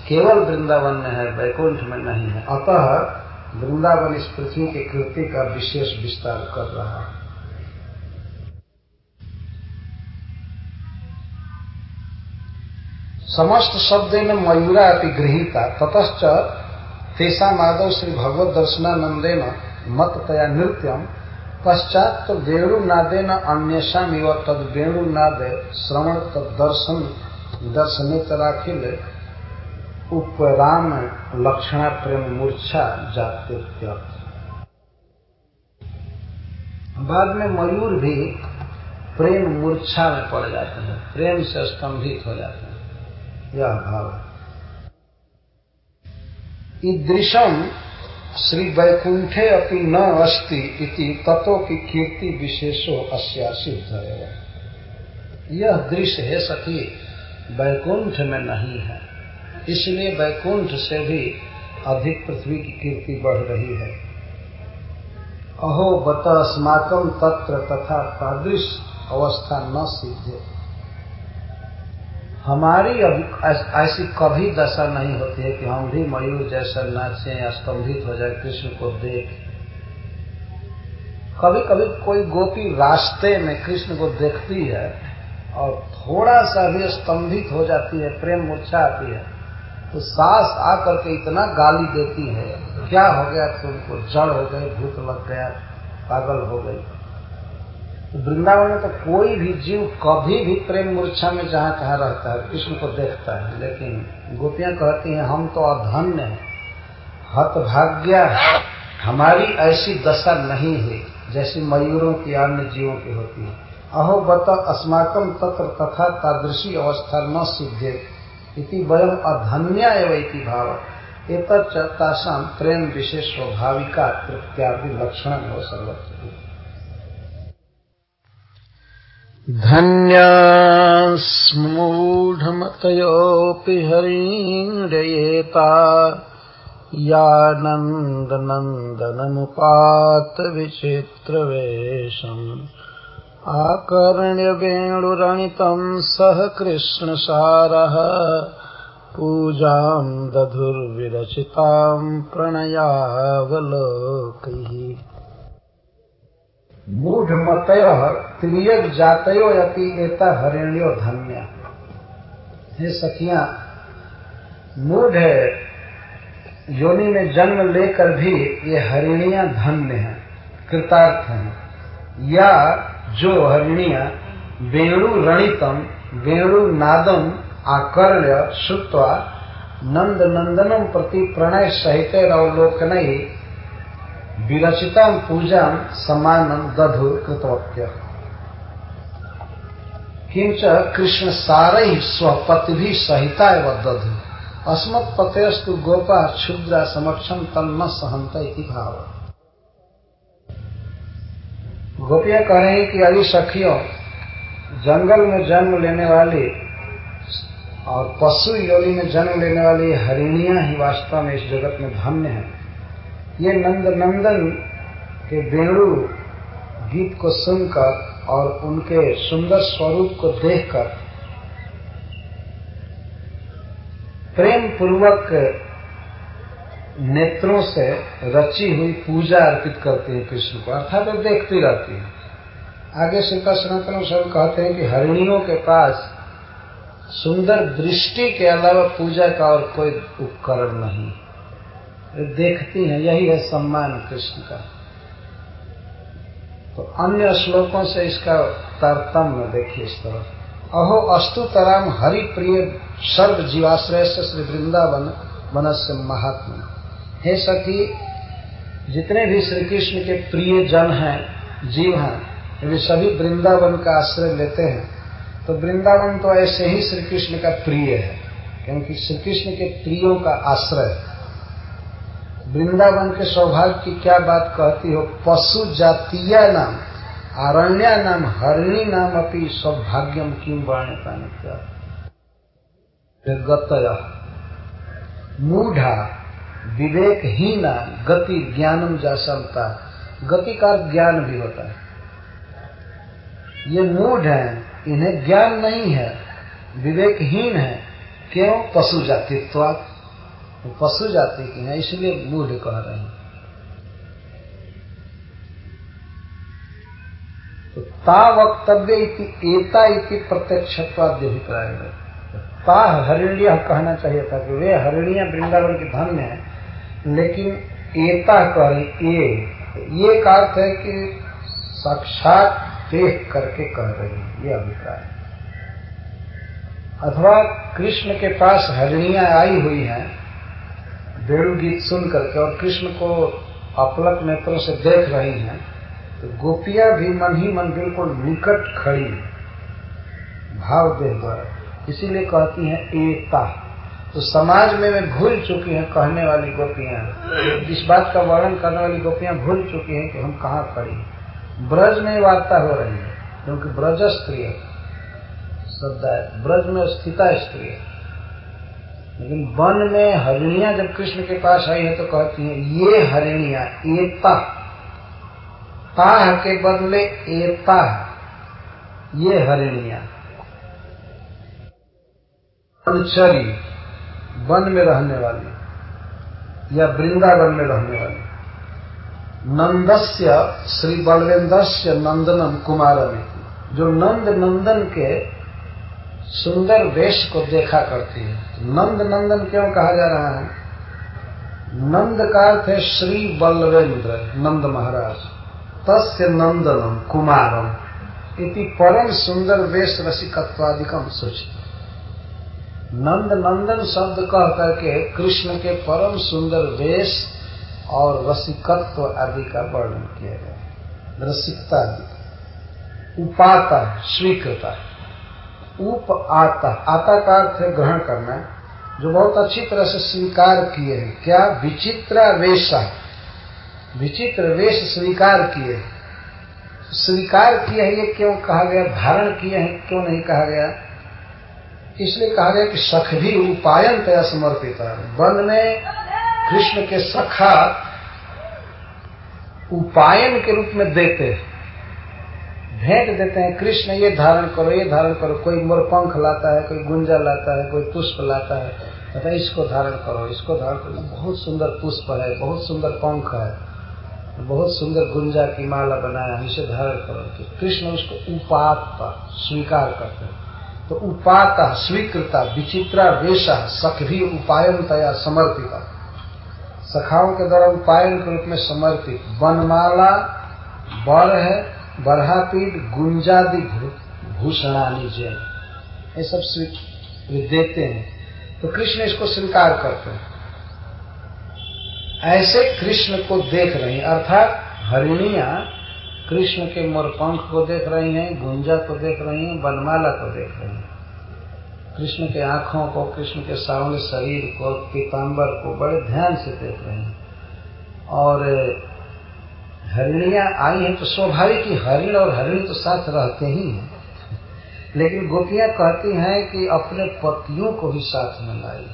केवल वृंदावन में है, वैकुंठ में नहीं है। अतः वृंदावन इस पृथ्वी की कृति का विशेष विस्तार कर रहा है। समस्त शब्द में मयूरा अतिगृहिता, ततश्च तेसा माधव श्री भगवत दर्शनानंदेन मततया नृत्यम पश्चात तो वेणुनादे न अन्यषा इव तद वेणुनाद श्रवण तद दर्शन दर्शने तराखिल उपराम लक्षणा प्रेम मूर्छा जाते बाद में मयूर भी प्रेम मूर्छा में पड़ जाते हैं, प्रेम से स्तंभित हो जाते हैं। यह भाव है। ईदृशम श्री वैकुंठे अपनी न अस्ति इति तत्व की कीर्ति विशेषो अस्या सिद्ध है यह दृश्य है सखी वैकुंठ में नहीं है। इसलिए वैकुंठ से भी अधिक पृथ्वी की कीर्ति बढ़ रही है। अहो बत अस्माकम तत्र तथा तादृश अवस्था न सिद्ध हमारी अभी ऐसी कभी दशा नहीं होती है कि हम भी मयूर जैसा नाचे या स्तंभित हो जाए, कृष्ण को देख। कभी कभी कोई गोपी रास्ते में कृष्ण को देखती है और थोड़ा सा भी स्तंभित हो जाती है, प्रेम मूर्छा आती है तो सास आकर के इतना गाली देती है, क्या हो गया तुमको? जड़ हो गए भूत लग गया, पागल हो गई। वृंदावन में तो कोई भी जीव कभी भी प्रेम मूर्छा में जहाँ कहा रहता है, कृष्ण को देखता है। लेकिन गोपियाँ कहती हैं, हम तो अधन्य हैं। हतभाग्या, हमारी ऐसी दशा नहीं हुई, जैसी मयूरों की अन्य जीवों की होती है। अहो बत अस्माकम तत्र तथा तादृशी अवस्था न सिद्धे इति वयम अधन्या एवं भाव। एक प्रेम विशेष स्वाभाविका तृप्त्यादि लक्षण हो सर्वत्र। धन्यास्मूढमतयोऽपि हरीण्ययेता यानन्दनन्दनमुपातविचित्रवेषम् आकर्ण्यवेणुरणितम् सह कृष्णसारः। पूजाम् दधुर्विरचिताम् प्रणयावलोकैः। मूढ़ मतय त्रियक जातयो अपी एता हरिण्यो धन्य। हे सखिया, मूढ़ योनि में जन्म लेकर भी ये हरिणिया धन्य है, कृतार्थ है। या जो हरिणिया वेणु रणितम, वेणु नादम, आकर्ण्य श्रुत्वा नंद नंदनम प्रति प्रणय सहित अवलोकन विरचिता पूजा समानम दधु कृतवत्य। किंच कृष्ण सारे स्वपति सहिता एवं दधु। अस्मत् पतेस्तु गोपा क्षुद्रा समक्षम तन्न सहंत भाव। गोपियाँ कह रहे कि अभी सखियों, जंगल में जन्म लेने वाली और पशु योनि में जन्म लेने वाली हरिणियाँ ही वास्तव में इस जगत में धन्य है। ये नंद नंदन के वेणु गीत को सुनकर और उनके सुंदर स्वरूप को देखकर प्रेम पूर्वक नेत्रों से रची हुई पूजा अर्पित करती है कृष्ण को। अर्थात वे देखती रहती है। आगे श्रीका सनातन सब कहते हैं कि हरिणियों के पास सुंदर दृष्टि के अलावा पूजा का और कोई उपकरण नहीं। देखती हैं, यही है सम्मान कृष्ण का। तो अन्य श्लोकों से इसका तारतम्य देखिए इस तरह। अहो अस्तु तराम हरि प्रिय सर्व जीवाश्रय से श्री वृंदावन मनस्य महात्मा। हे सखी, जितने भी श्री कृष्ण के प्रिय जन हैं, जीव हैं, वे सभी वृंदावन का आश्रय लेते हैं। तो वृंदावन तो ऐसे ही श्री कृष्ण का प्रिय है, क्योंकि श्री कृष्ण के प्रियों का आश्रय वृंदावन के सौभाग्य की क्या बात कहती हो? पशु जातीय नाम, आरण्य नाम, हरिणी नाम अपनी सौभाग्यम क्यों बाणे पाने गतय मूढ़ा, विवेकहीना, गति ज्ञानम जासलता गति का ज्ञान भी होता है। ये मूढ़ है, इन्हें ज्ञान नहीं है। विवेकहीन है, क्यों? पशु जातित्व तो पशु जाति की है, इसलिए मूढ़ कह रहे हैं। तो ता वक्तव्य एता इति प्रत्यक्षत्वाद्यभिप्राय में ता हरिणिया कहना चाहिए था कि वे हरिणिया वृंदावन की धन्य है, लेकिन एता कह रही ए ये का अर्थ है कि साक्षात देख करके कह रही है, ये अभिप्राय अथवा कृष्ण के पास हरिणियाँ आई हुई हैं वेणु गीत सुन करके और कृष्ण को अपलक नेत्रों से देख रही हैं तो गोपियाँ भी मन ही मन बिल्कुल निकट खड़ी भाव देह द्वारा। इसीलिए कहती हैं, एकता। तो समाज में वे भूल चुकी हैं कहने वाली गोपियाँ। इस बात का वर्णन करने वाली गोपियाँ भूल चुकी हैं कि हम कहाँ खड़ी ब्रज में वार्ता हो रही है, क्योंकि ब्रज स्त्री शब्द है। ब्रज में स्थिता स्त्री है। लेकिन वन में हरिणिया जब कृष्ण के पास आई है तो कहती है, ये हरिणिया एता ताह के बदले एता ये हरिणिया। अनुचरी वन में रहने वाली या वृंदावन में रहने वाली। नंदस्य, श्री बलवेंद्रस्य नंदनम कुमारम। जो नंद नंदन के सुंदर वेश को देखा करती है। नंद नंदन क्यों कहा जा रहा है? नंद का अर्थ है श्री बल्लवेंद्र, नंद महाराज। तस्य नंदनम, कुमारम। इति परम सुंदर वेश रसिकत्वादिकम सूचित। नंद नंदन शब्द कह करके कृष्ण के परम सुंदर वेश और रसिकत्व आदि का वर्णन किया गया। रसिकता आदि। उपाता, स्वीकृता। उप आता आता का अर्थ है ग्रहण करना जो बहुत अच्छी तरह से स्वीकार किए हैं। क्या विचित्र वेशा विचित्र वेश स्वीकार किए स्वीकार किए हैं ये क्यों कहा गया? धारण किए हैं, क्यों नहीं कहा गया? इसलिए कहा गया कि सख भी उपायन तया समर्पित है। वन में कृष्ण के सखा उपायन के रूप में देते भेंट देते हैं, कृष्ण ये धारण करो, ये धारण करो। कोई मोरपंख लाता है, कोई गुंजा लाता है, कोई पुष्प लाता है कहता इसको धारण करो, इसको धारण करो। बहुत सुंदर पुष्प है, बहुत सुंदर पंख है, बहुत सुंदर गुंजा की माला बनाया, इसे धारण करो। तो कृष्ण उसको उपात स्वीकार करते हैं। तो उपाता स्वीकृता, विचित्रा, वेशा, सखी उपायनतया समर्पिता सखाओं के द्वारा उपायन के रूप में समर्पित। वनमाला बर है बरहापीठ गुंजादि भूषणानी जय। ये सब देते हैं। तो कृष्ण इसको स्वीकार करते हैं। ऐसे कृष्ण को देख रही हैं। अर्थात हरिणिया कृष्ण के मोरपंख को देख रही हैं, गुंजा को देख रही हैं बनमाला को देख रही हैं। कृष्ण के आँखों को, कृष्ण के सावले शरीर को पीताम्बर को बड़े ध्यान से देख रहे हैं। और हरिणियाँ आई हैं तो स्वाभाविक ही हरिण और हरिण तो साथ रहते ही हैं। लेकिन गोपियाँ कहती हैं कि अपने पतियों को भी साथ में लाई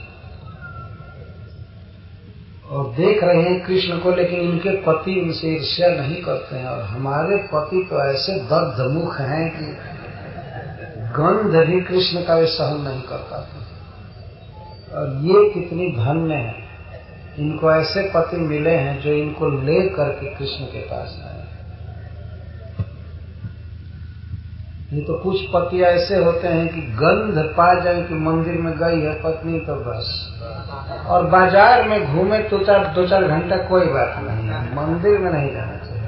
और देख रहे हैं कृष्ण को, लेकिन इनके पति उनसे ईर्ष्या नहीं करते हैं। और हमारे पति तो ऐसे दग्ध मुख हैं कि गंध भी कृष्ण का वे सहन नहीं कर पाते। और ये कितनी धन्य है। इनको ऐसे पति मिले हैं जो इनको ले करके कृष्ण के पास आए। ये तो कुछ पति ऐसे होते हैं कि गंध पा जाए कि मंदिर में गई है, पत्नी तो बस। और बाज़ार में घूमे तो चार, दो चार घंटा कोई बात नहीं है। मंदिर में नहीं जाना चाहिए।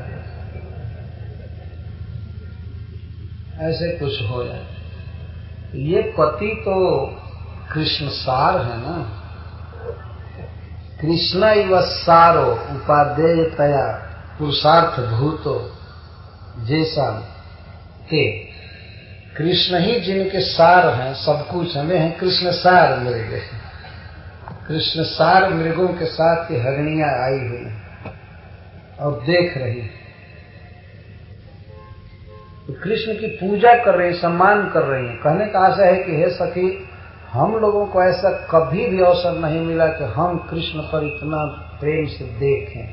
ऐसे कुछ हो जाए। ये पति तो कृष्ण सार है ना। कृष्ण इव सारो उपादेय तया पुरुषार्थ भूतो जैसा ते कृष्ण ही जिनके सार हैं, सब कुछ हमें हैं, कृष्ण सार मृग कृष्ण सार मृगों के साथ ये हरणियाँ आई हुई और देख रही तो कृष्ण की पूजा कर रही सम्मान कर रही है। कहने का आशा है कि हे सखी हम लोगों को ऐसा कभी भी अवसर नहीं मिला कि हम कृष्ण पर इतना प्रेम से देखें,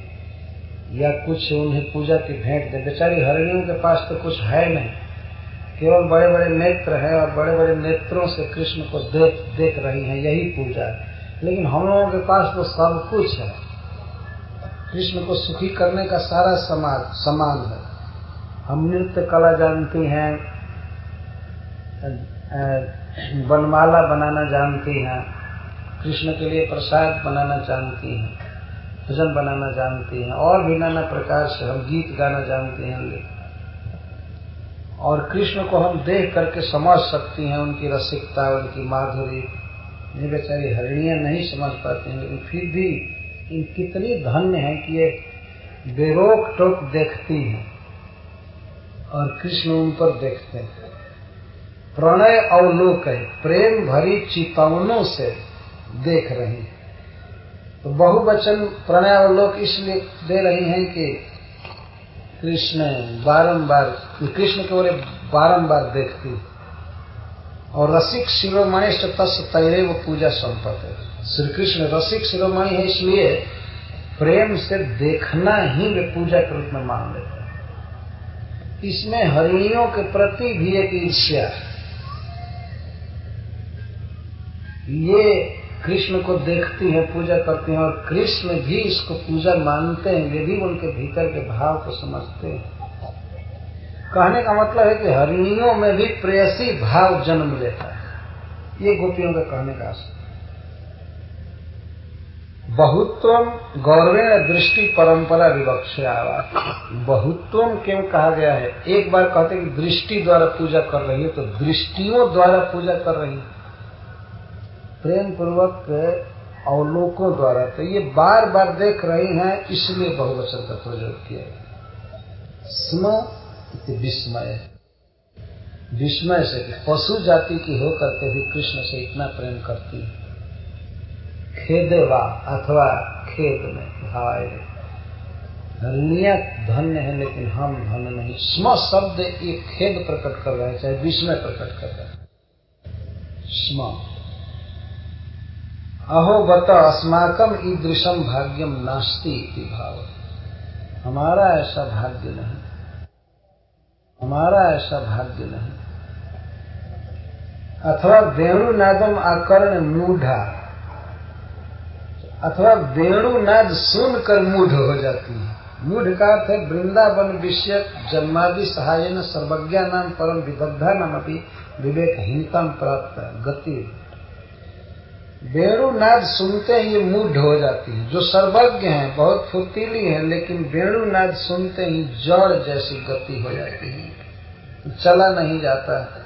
या कुछ उन्हें पूजा की भेंट दें। बेचारी हरणियों के पास तो कुछ है नहीं। केवल बड़े बड़े नेत्र हैं और बड़े बड़े नेत्रों से कृष्ण को देख देख रही हैं, यही पूजा है। लेकिन हम लोगों के पास तो सब कुछ है। कृष्ण को सुखी करने का सारा समाज समान है। हम नृत्य कला जानती हैं बनमाला बनाना जानती हैं, कृष्ण के लिए प्रसाद बनाना जानती हैं, भजन बनाना जानती हैं, और भी नाना प्रकार से हम गीत गाना जानते हैं। और कृष्ण को हम देख करके समझ सकती हैं उनकी रसिकता, उनकी माधुरी। ये बेचारी हरणियाँ नहीं समझ पाती हैं, लेकिन फिर भी इन कितनी धन्य है कि ये बेरोक टोक देखती हैं और कृष्ण उन पर देखते हैं। प्रणय अवलोक है प्रेम भरी चितवनों से देख रही तो बहुवचन प्रणय अवलोक इसलिए दे रही हैं कि कृष्ण बारंबार, कृष्ण के ओर बारंबार देखती और रसिक शिरोमणि तस् तैरे वो पूजा संपत है। श्री कृष्ण रसिक शिरोमणि है इसलिए प्रेम से देखना ही वे पूजा के रूप में मान लेते हैं। इसमें हरिणियों के प्रति भी एक ईर्ष्या ये कृष्ण को देखती हैं, पूजा करती हैं और कृष्ण भी इसको पूजा मानते हैं, ये भी उनके भीतर के भाव को समझते हैं। कहने का मतलब है कि हरिणियों में भी प्रेयसी भाव जन्म लेता है। ये गोपियों का कहने का आशय बहुत्वम गौरवेण दृष्टि परंपरा विवक्षा बहुत्वम क्यों कहा गया है? एक बार कहते हैं कि दृष्टि द्वारा पूजा कर रही है तो दृष्टियों द्वारा पूजा कर रही है। प्रेम पूर्वक अवलोकों द्वारा। तो ये बार बार देख रही हैं, इसलिए बहुवचन का प्रयोग किया स्म विस्मय। विस्मय से पशु जाति की होकर के भी कृष्ण से इतना प्रेम करती है। खेदेवा अथवा खेद में भाई धन्य है, लेकिन हम धन्य नहीं। स्म शब्द एक खेद प्रकट कर रहे हैं, चाहे विस्मय प्रकट कर रहे हैं। स्म। अहो बत अस्माकम ईदृशम भाग्यम नास्ती भाव। हमारा ऐसा भाग्य नहीं। हमारा ऐसा भाग्य नहीं। अथवा वेणुनादम आकर्ण मूढ़ा। अथवा वेणुनाद सुनकर मूढ़ हो जाती है। मूढ़ का अर्थ है वृंदावन विषय जन्मादि सहाय न सर्वज्ञा नाम परम विदग्धा नाम अभी विवेकहीनता प्राप्त गति वेणुनाद सुनते ही मूढ़ हो जाती है। जो सर्वज्ञ है, बहुत फुर्तीली है, लेकिन वेणुनाद सुनते ही जड़ जैसी गति हो जाती है। चला नहीं जाता,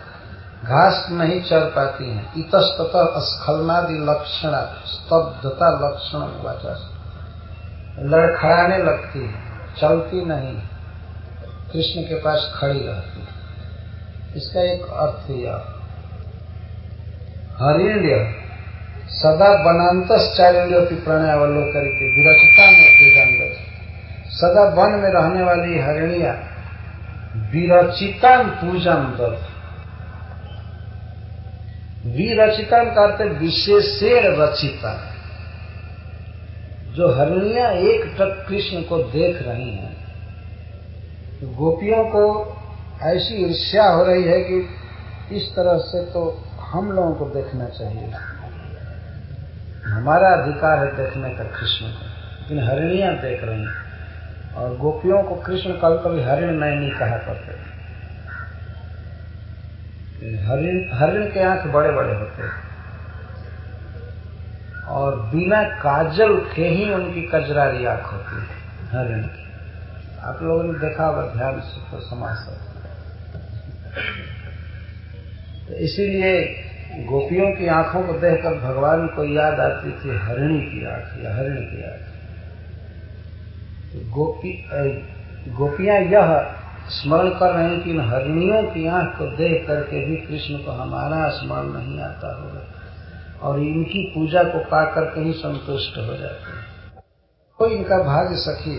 घास नहीं चढ़ पाती है। इतस्तत स्खलनादि लक्षण, स्तब्धता लक्षण लड़खड़ाने लगती है, चलती नहीं कृष्ण के पास खड़ी रहती इसका एक अर्थ यह। हरिण्य सदा बनातश्चारिण्य की प्रणयावलोकरित विरचता में पूजन सदा वन में रहने वाली हरणिया विरचिता पूजन दर्थ विरचिता करते विशेषेण रचिता। जो हरणिया एक टक कृष्ण को देख रही हैं, गोपियों को ऐसी ईर्ष्या हो रही है कि इस तरह से तो हम लोगों को देखना चाहिए। हमारा अधिकार है देखने का कृष्ण को। लेकिन हरणिया देख रही हैं और गोपियों को कृष्ण कल कभी हरिण नहीं कहा करते हरिण हरिण के आँख बड़े बड़े होते हैं। और बिना काजल के ही उनकी कजरारी आँख होती है, हरिण की। आप लोगों ने देखा होगा, ध्यान से तो समाज तो इसीलिए गोपियों की आँखों को देखकर भगवान को याद आती थी हरिणी की आँख, या हरिणी की आँख। तो गोपी गोपियाँ यह स्मरण कर रहे हैं कि इन हरिणियों की आँख को देख करके भी कृष्ण को हमारा स्मरण नहीं आता होगा और इनकी पूजा को पा करके ही संतुष्ट हो जाते हैं। तो इनका भाग्य सखी,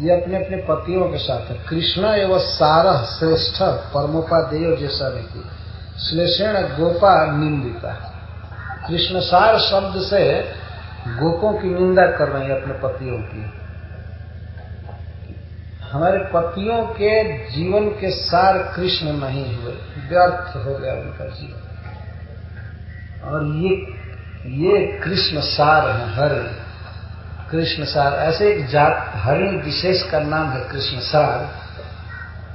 ये अपने अपने पतियों के साथ है। कृष्ण एवं सारह श्रेष्ठ परमोपादेय जैसा व्यक्ति। श्लेषण गोपा निंदिता कृष्ण सार शब्द से गोपों की निंदा कर रहे हैं अपने पतियों की। हमारे पतियों के जीवन के सार कृष्ण नहीं हुए, व्यर्थ हो गया उनका जीवन। और ये ये कृष्ण सार है, हरि कृष्ण सार ऐसे एक जात हरि विशेष का नाम है कृष्ण सार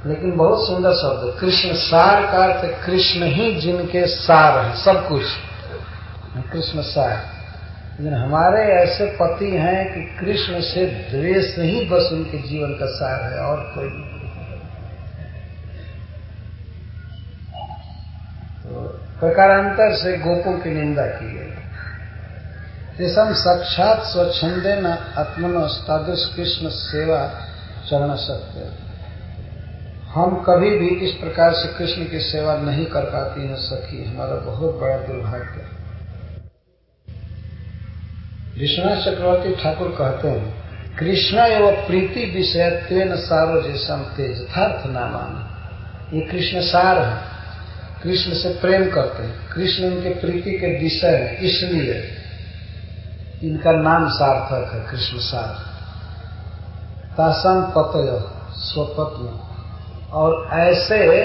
लेकिन बहुत सुंदर शब्द कृष्ण सार का अर्थ कृष्ण ही जिनके सार है, सब कुछ। कृष्ण सार। लेकिन हमारे ऐसे पति हैं कि कृष्ण से द्वेष ही बस उनके जीवन का सार है, और कोई नहीं। तो प्रकारांतर से गोपों की निंदा की गई। तेसम साक्षात स्वच्छंदे न आत्मन तादृश कृष्ण सेवा चरण सत्य हम कभी भी इस प्रकार से कृष्ण की सेवा नहीं कर पाती हैं, सखी। हमारा बहुत बड़ा दुर्भाग्य है। विश्वनाथ चक्रवर्ती ठाकुर कहते हैं, कृष्ण एवं प्रीति विषयत्व सारो जैसा तेज यथार्थ नामान। ये कृष्ण सार है। कृष्ण से प्रेम करते हैं। कृष्ण उनके प्रीति के विषय है, इसलिए इनका नाम सार्थक है, कृष्ण सार। तासम पतय स्वपत्न और ऐसे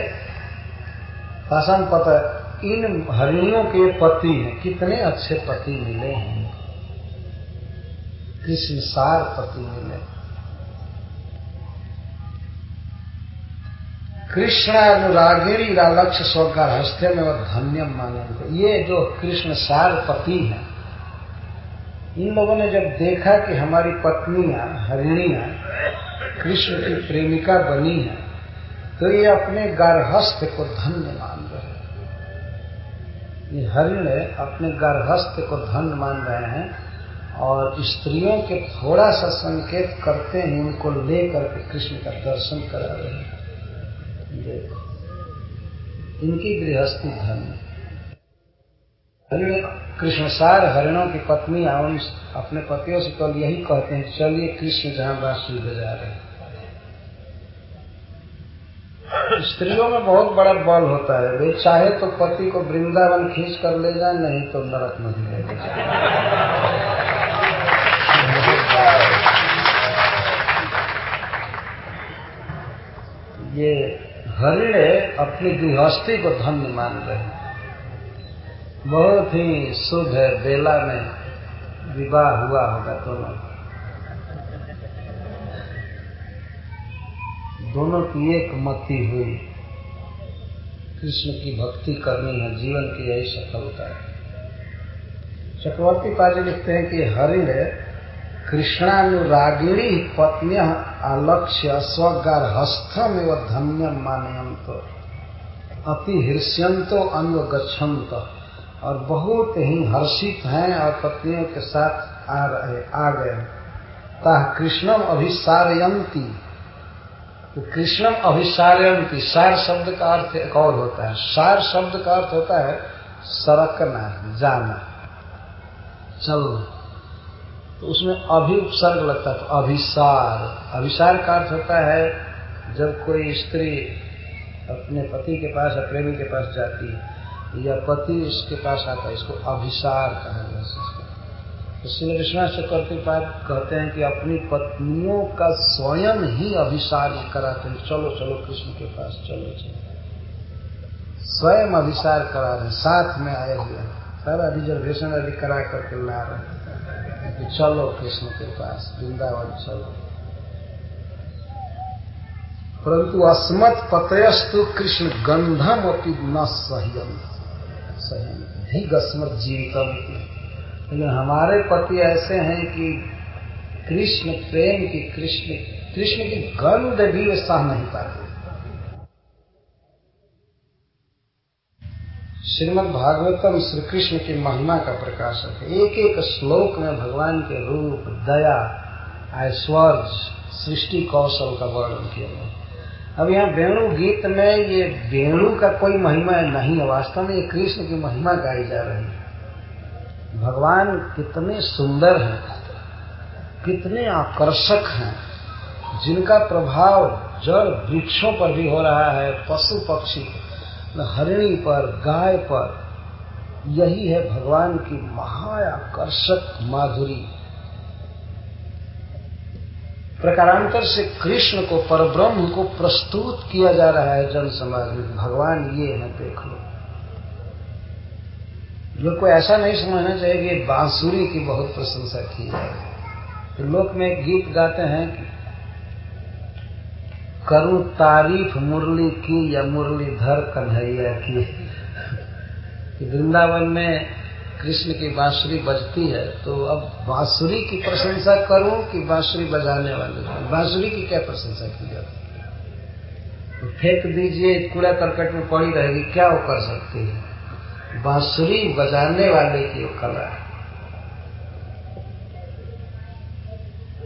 तासम पत, इन हरिणियों के पति हैं। कितने अच्छे पति मिले हैं। कृष्ण सार पति मिले। कृष्ण अनुरागिणी लक्ष्य हस्ते में वह धन्यम माने ये जो कृष्ण सार पति हैं, इन लोगों ने जब देखा कि हमारी पत्नियाँ, हरिणियाँ कृष्ण की प्रेमिका बनी है तो ये अपने गर्भस्थ को धन्य मान रहे हैं। ये हरिण अपने गर्भस्थ को धन्य मान रहे हैं और स्त्रियों के थोड़ा सा संकेत करते हैं उनको लेकर के कृष्ण का दर्शन करा रहे हैं। देखो, इनकी गृहस्थी धन्य हरिण कृष्णसार हरिणों की पत्नी उन अपने पतियों से कल यही कहते हैं, चलिए कृष्ण जहाँ बांसुरी बजा रहे हैं। स्त्रियों में बहुत बड़ा बल होता है। वे चाहे तो पति को वृंदावन खींच कर ले जाए, नहीं तो नरक नहीं ले जाए। ये हरिण अपनी गृहस्थी को धन्य मान रहे हैं। बहुत ही शुभ है, बेला में विवाह हुआ होगा दोनों। दोनों की एक मति हुई। कृष्ण की भक्ति करनी है, जीवन की यही सफलता है। चक्रवर्ती पाजी लिखते हैं कि हरिण कृष्णानुरागिणी पत्नी आलक्ष्य स्वगार हस्थम एवं धन्यम मानयंत अति हृष्यंतो अन्व गच्छंत और बहुत ही हर्षित हैं और पत्नियों के साथ आ रहे, आ गए। ताह कृष्णम अभिसारयंती तो कृष्णम अभिसारयंती सार शब्द का अर्थ एक और होता है। सार शब्द का अर्थ होता है सरकना, जाना। चलना तो उसमें अभी उपसर्ग लगता है तो अभिसार। अभिसार का अर्थ होता है जब कोई स्त्री अपने पति के पास या प्रेमी के पास जाती है, या पति उसके पास आता है, इसको अभिसार कहा गया तो श्री विश्वनाथ चक्रवर्ती पाद कहते हैं कि अपनी पत्नियों का स्वयं ही अभिसार कराते हैं। चलो चलो, कृष्ण के पास चलो चलो। स्वयं अभिसार करा रहे साथ में आए हुए सारा रिजर्वेशन अभी करा करके ला रहे कि चलो, कृष्ण के पास, वृंदावन चलो। परंतु अस्मत् पतयस्तु कृष्ण गंधम अपनी न सह्यम सह्यम धिग गस्मत जीवितम। लेकिन हमारे पति ऐसे हैं कि कृष्ण प्रेम की कृष्ण कृष्ण की गंध भी वे सह नहीं पाते। श्रीमद् भागवतम श्री कृष्ण की महिमा का प्रकाशक है एक एक श्लोक में भगवान के रूप, दया, ऐश्वर्य, सृष्टि, कौशल का वर्णन किया गया। अब यहाँ वेणु गीत में ये वेणु का कोई महिमा नहीं है। वास्तव में ये कृष्ण की महिमा गाई जा रही है। भगवान कितने सुंदर हैं, कितने आकर्षक हैं। जिनका प्रभाव जड़ वृक्षों पर भी हो रहा है, पशु पक्षी, हरिणी पर, गाय पर। यही है भगवान की महाआकर्षक माधुरी। प्रकारांतर से कृष्ण को, परब्रह्म को प्रस्तुत किया जा रहा है जन समाज में। भगवान ये है, देख लो। लोग को ऐसा नहीं समझना चाहिए कि बांसुरी की बहुत प्रशंसा की जाए। तो लोक में एक गीत गाते हैं कि, करूँ तारीफ़ मुरली की या मुरलीधर कन्हैया की? वृंदावन में कृष्ण की बांसुरी बजती है तो अब बांसुरी की प्रशंसा करूँ कि बांसुरी बजाने वाले? बांसुरी की क्या प्रशंसा की जाती तो फेंक दीजिए कूड़ा करकट में पड़ी रहेगी, क्या वो कर सकती है? बांसुरी बजाने वाले की कला है।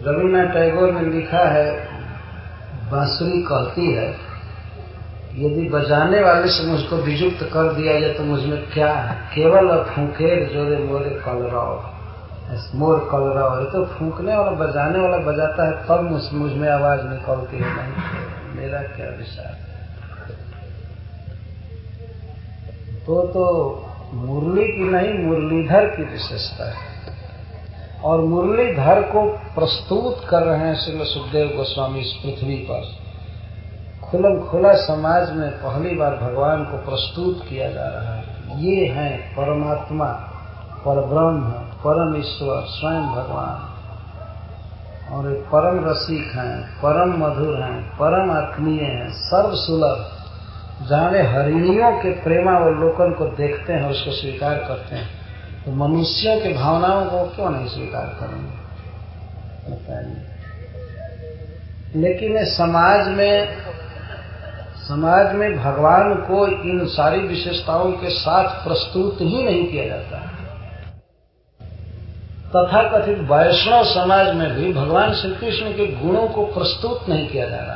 रविन्द्रनाथ टैगोर ने लिखा है, बांसुरी कहती है, यदि बजाने वाले से मुझको विजुक्त कर दिया जाए तो मुझमें क्या है? केवल फूकेर जोरे मोरे कलराव। मोर कलराव है तो फूकने वाला बजाने वाला बजाता है, तब मुझमें आवाज़ निकलती है। नहीं मेरा क्या विचार? तो तो मुरली की नहीं, मुरलीधर की विशेषता है। और मुरलीधर को प्रस्तुत कर रहे हैं श्री सुखदेव गोस्वामी इस पृथ्वी पर। खुलम खुला समाज में पहली बार भगवान को प्रस्तुत किया जा रहा है। ये हैं परमात्मा पर ब्रह्म परम ईश्वर स्वयं भगवान। और परम रसिक हैं, परम मधुर हैं, परम आत्मीय हैं सर्व सुलभ जाने हरिणियों के प्रेमावलोकन को देखते हैं, उसको स्वीकार करते हैं। तो मनुष्यों की भावनाओं को क्यों नहीं स्वीकार करेंगे? लेकिन समाज में समाज में भगवान को इन सारी विशेषताओं के साथ प्रस्तुत ही नहीं किया जाता। तथा कथित वैष्णव समाज में भी भगवान श्री कृष्ण के गुणों को प्रस्तुत नहीं किया जा रहा।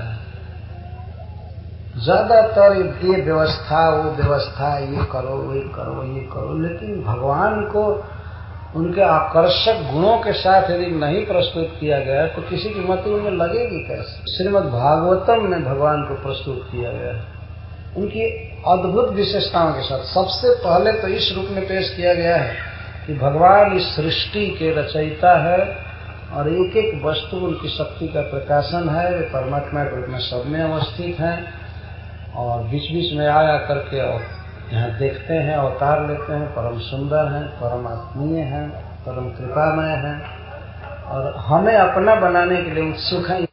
ज़्यादातर ये व्यवस्था, वो व्यवस्था ये करो ये करो ये करो। लेकिन भगवान को उनके आकर्षक गुणों के साथ यदि नहीं प्रस्तुत किया गया तो किसी की मत उनमें लगेगी कैसे? श्रीमद भागवतम में भगवान को प्रस्तुत किया गया उनकी अद्भुत विशेषताओं के साथ। सबसे पहले तो इस रूप में पेश किया गया है कि भगवान इस सृष्टि के रचयिता है और एक एक वस्तु उनकी शक्ति का प्रकाशन है। वे परमात्मा के रूप में सब में अवस्थित हैं। और बीच बीच में आया करके और यहाँ देखते हैं, अवतार लेते हैं। परम सुंदर हैं, परम आत्मीय हैं, परम कृपामय हैं। और हमें अपना बनाने के लिए उत्सुक हैं।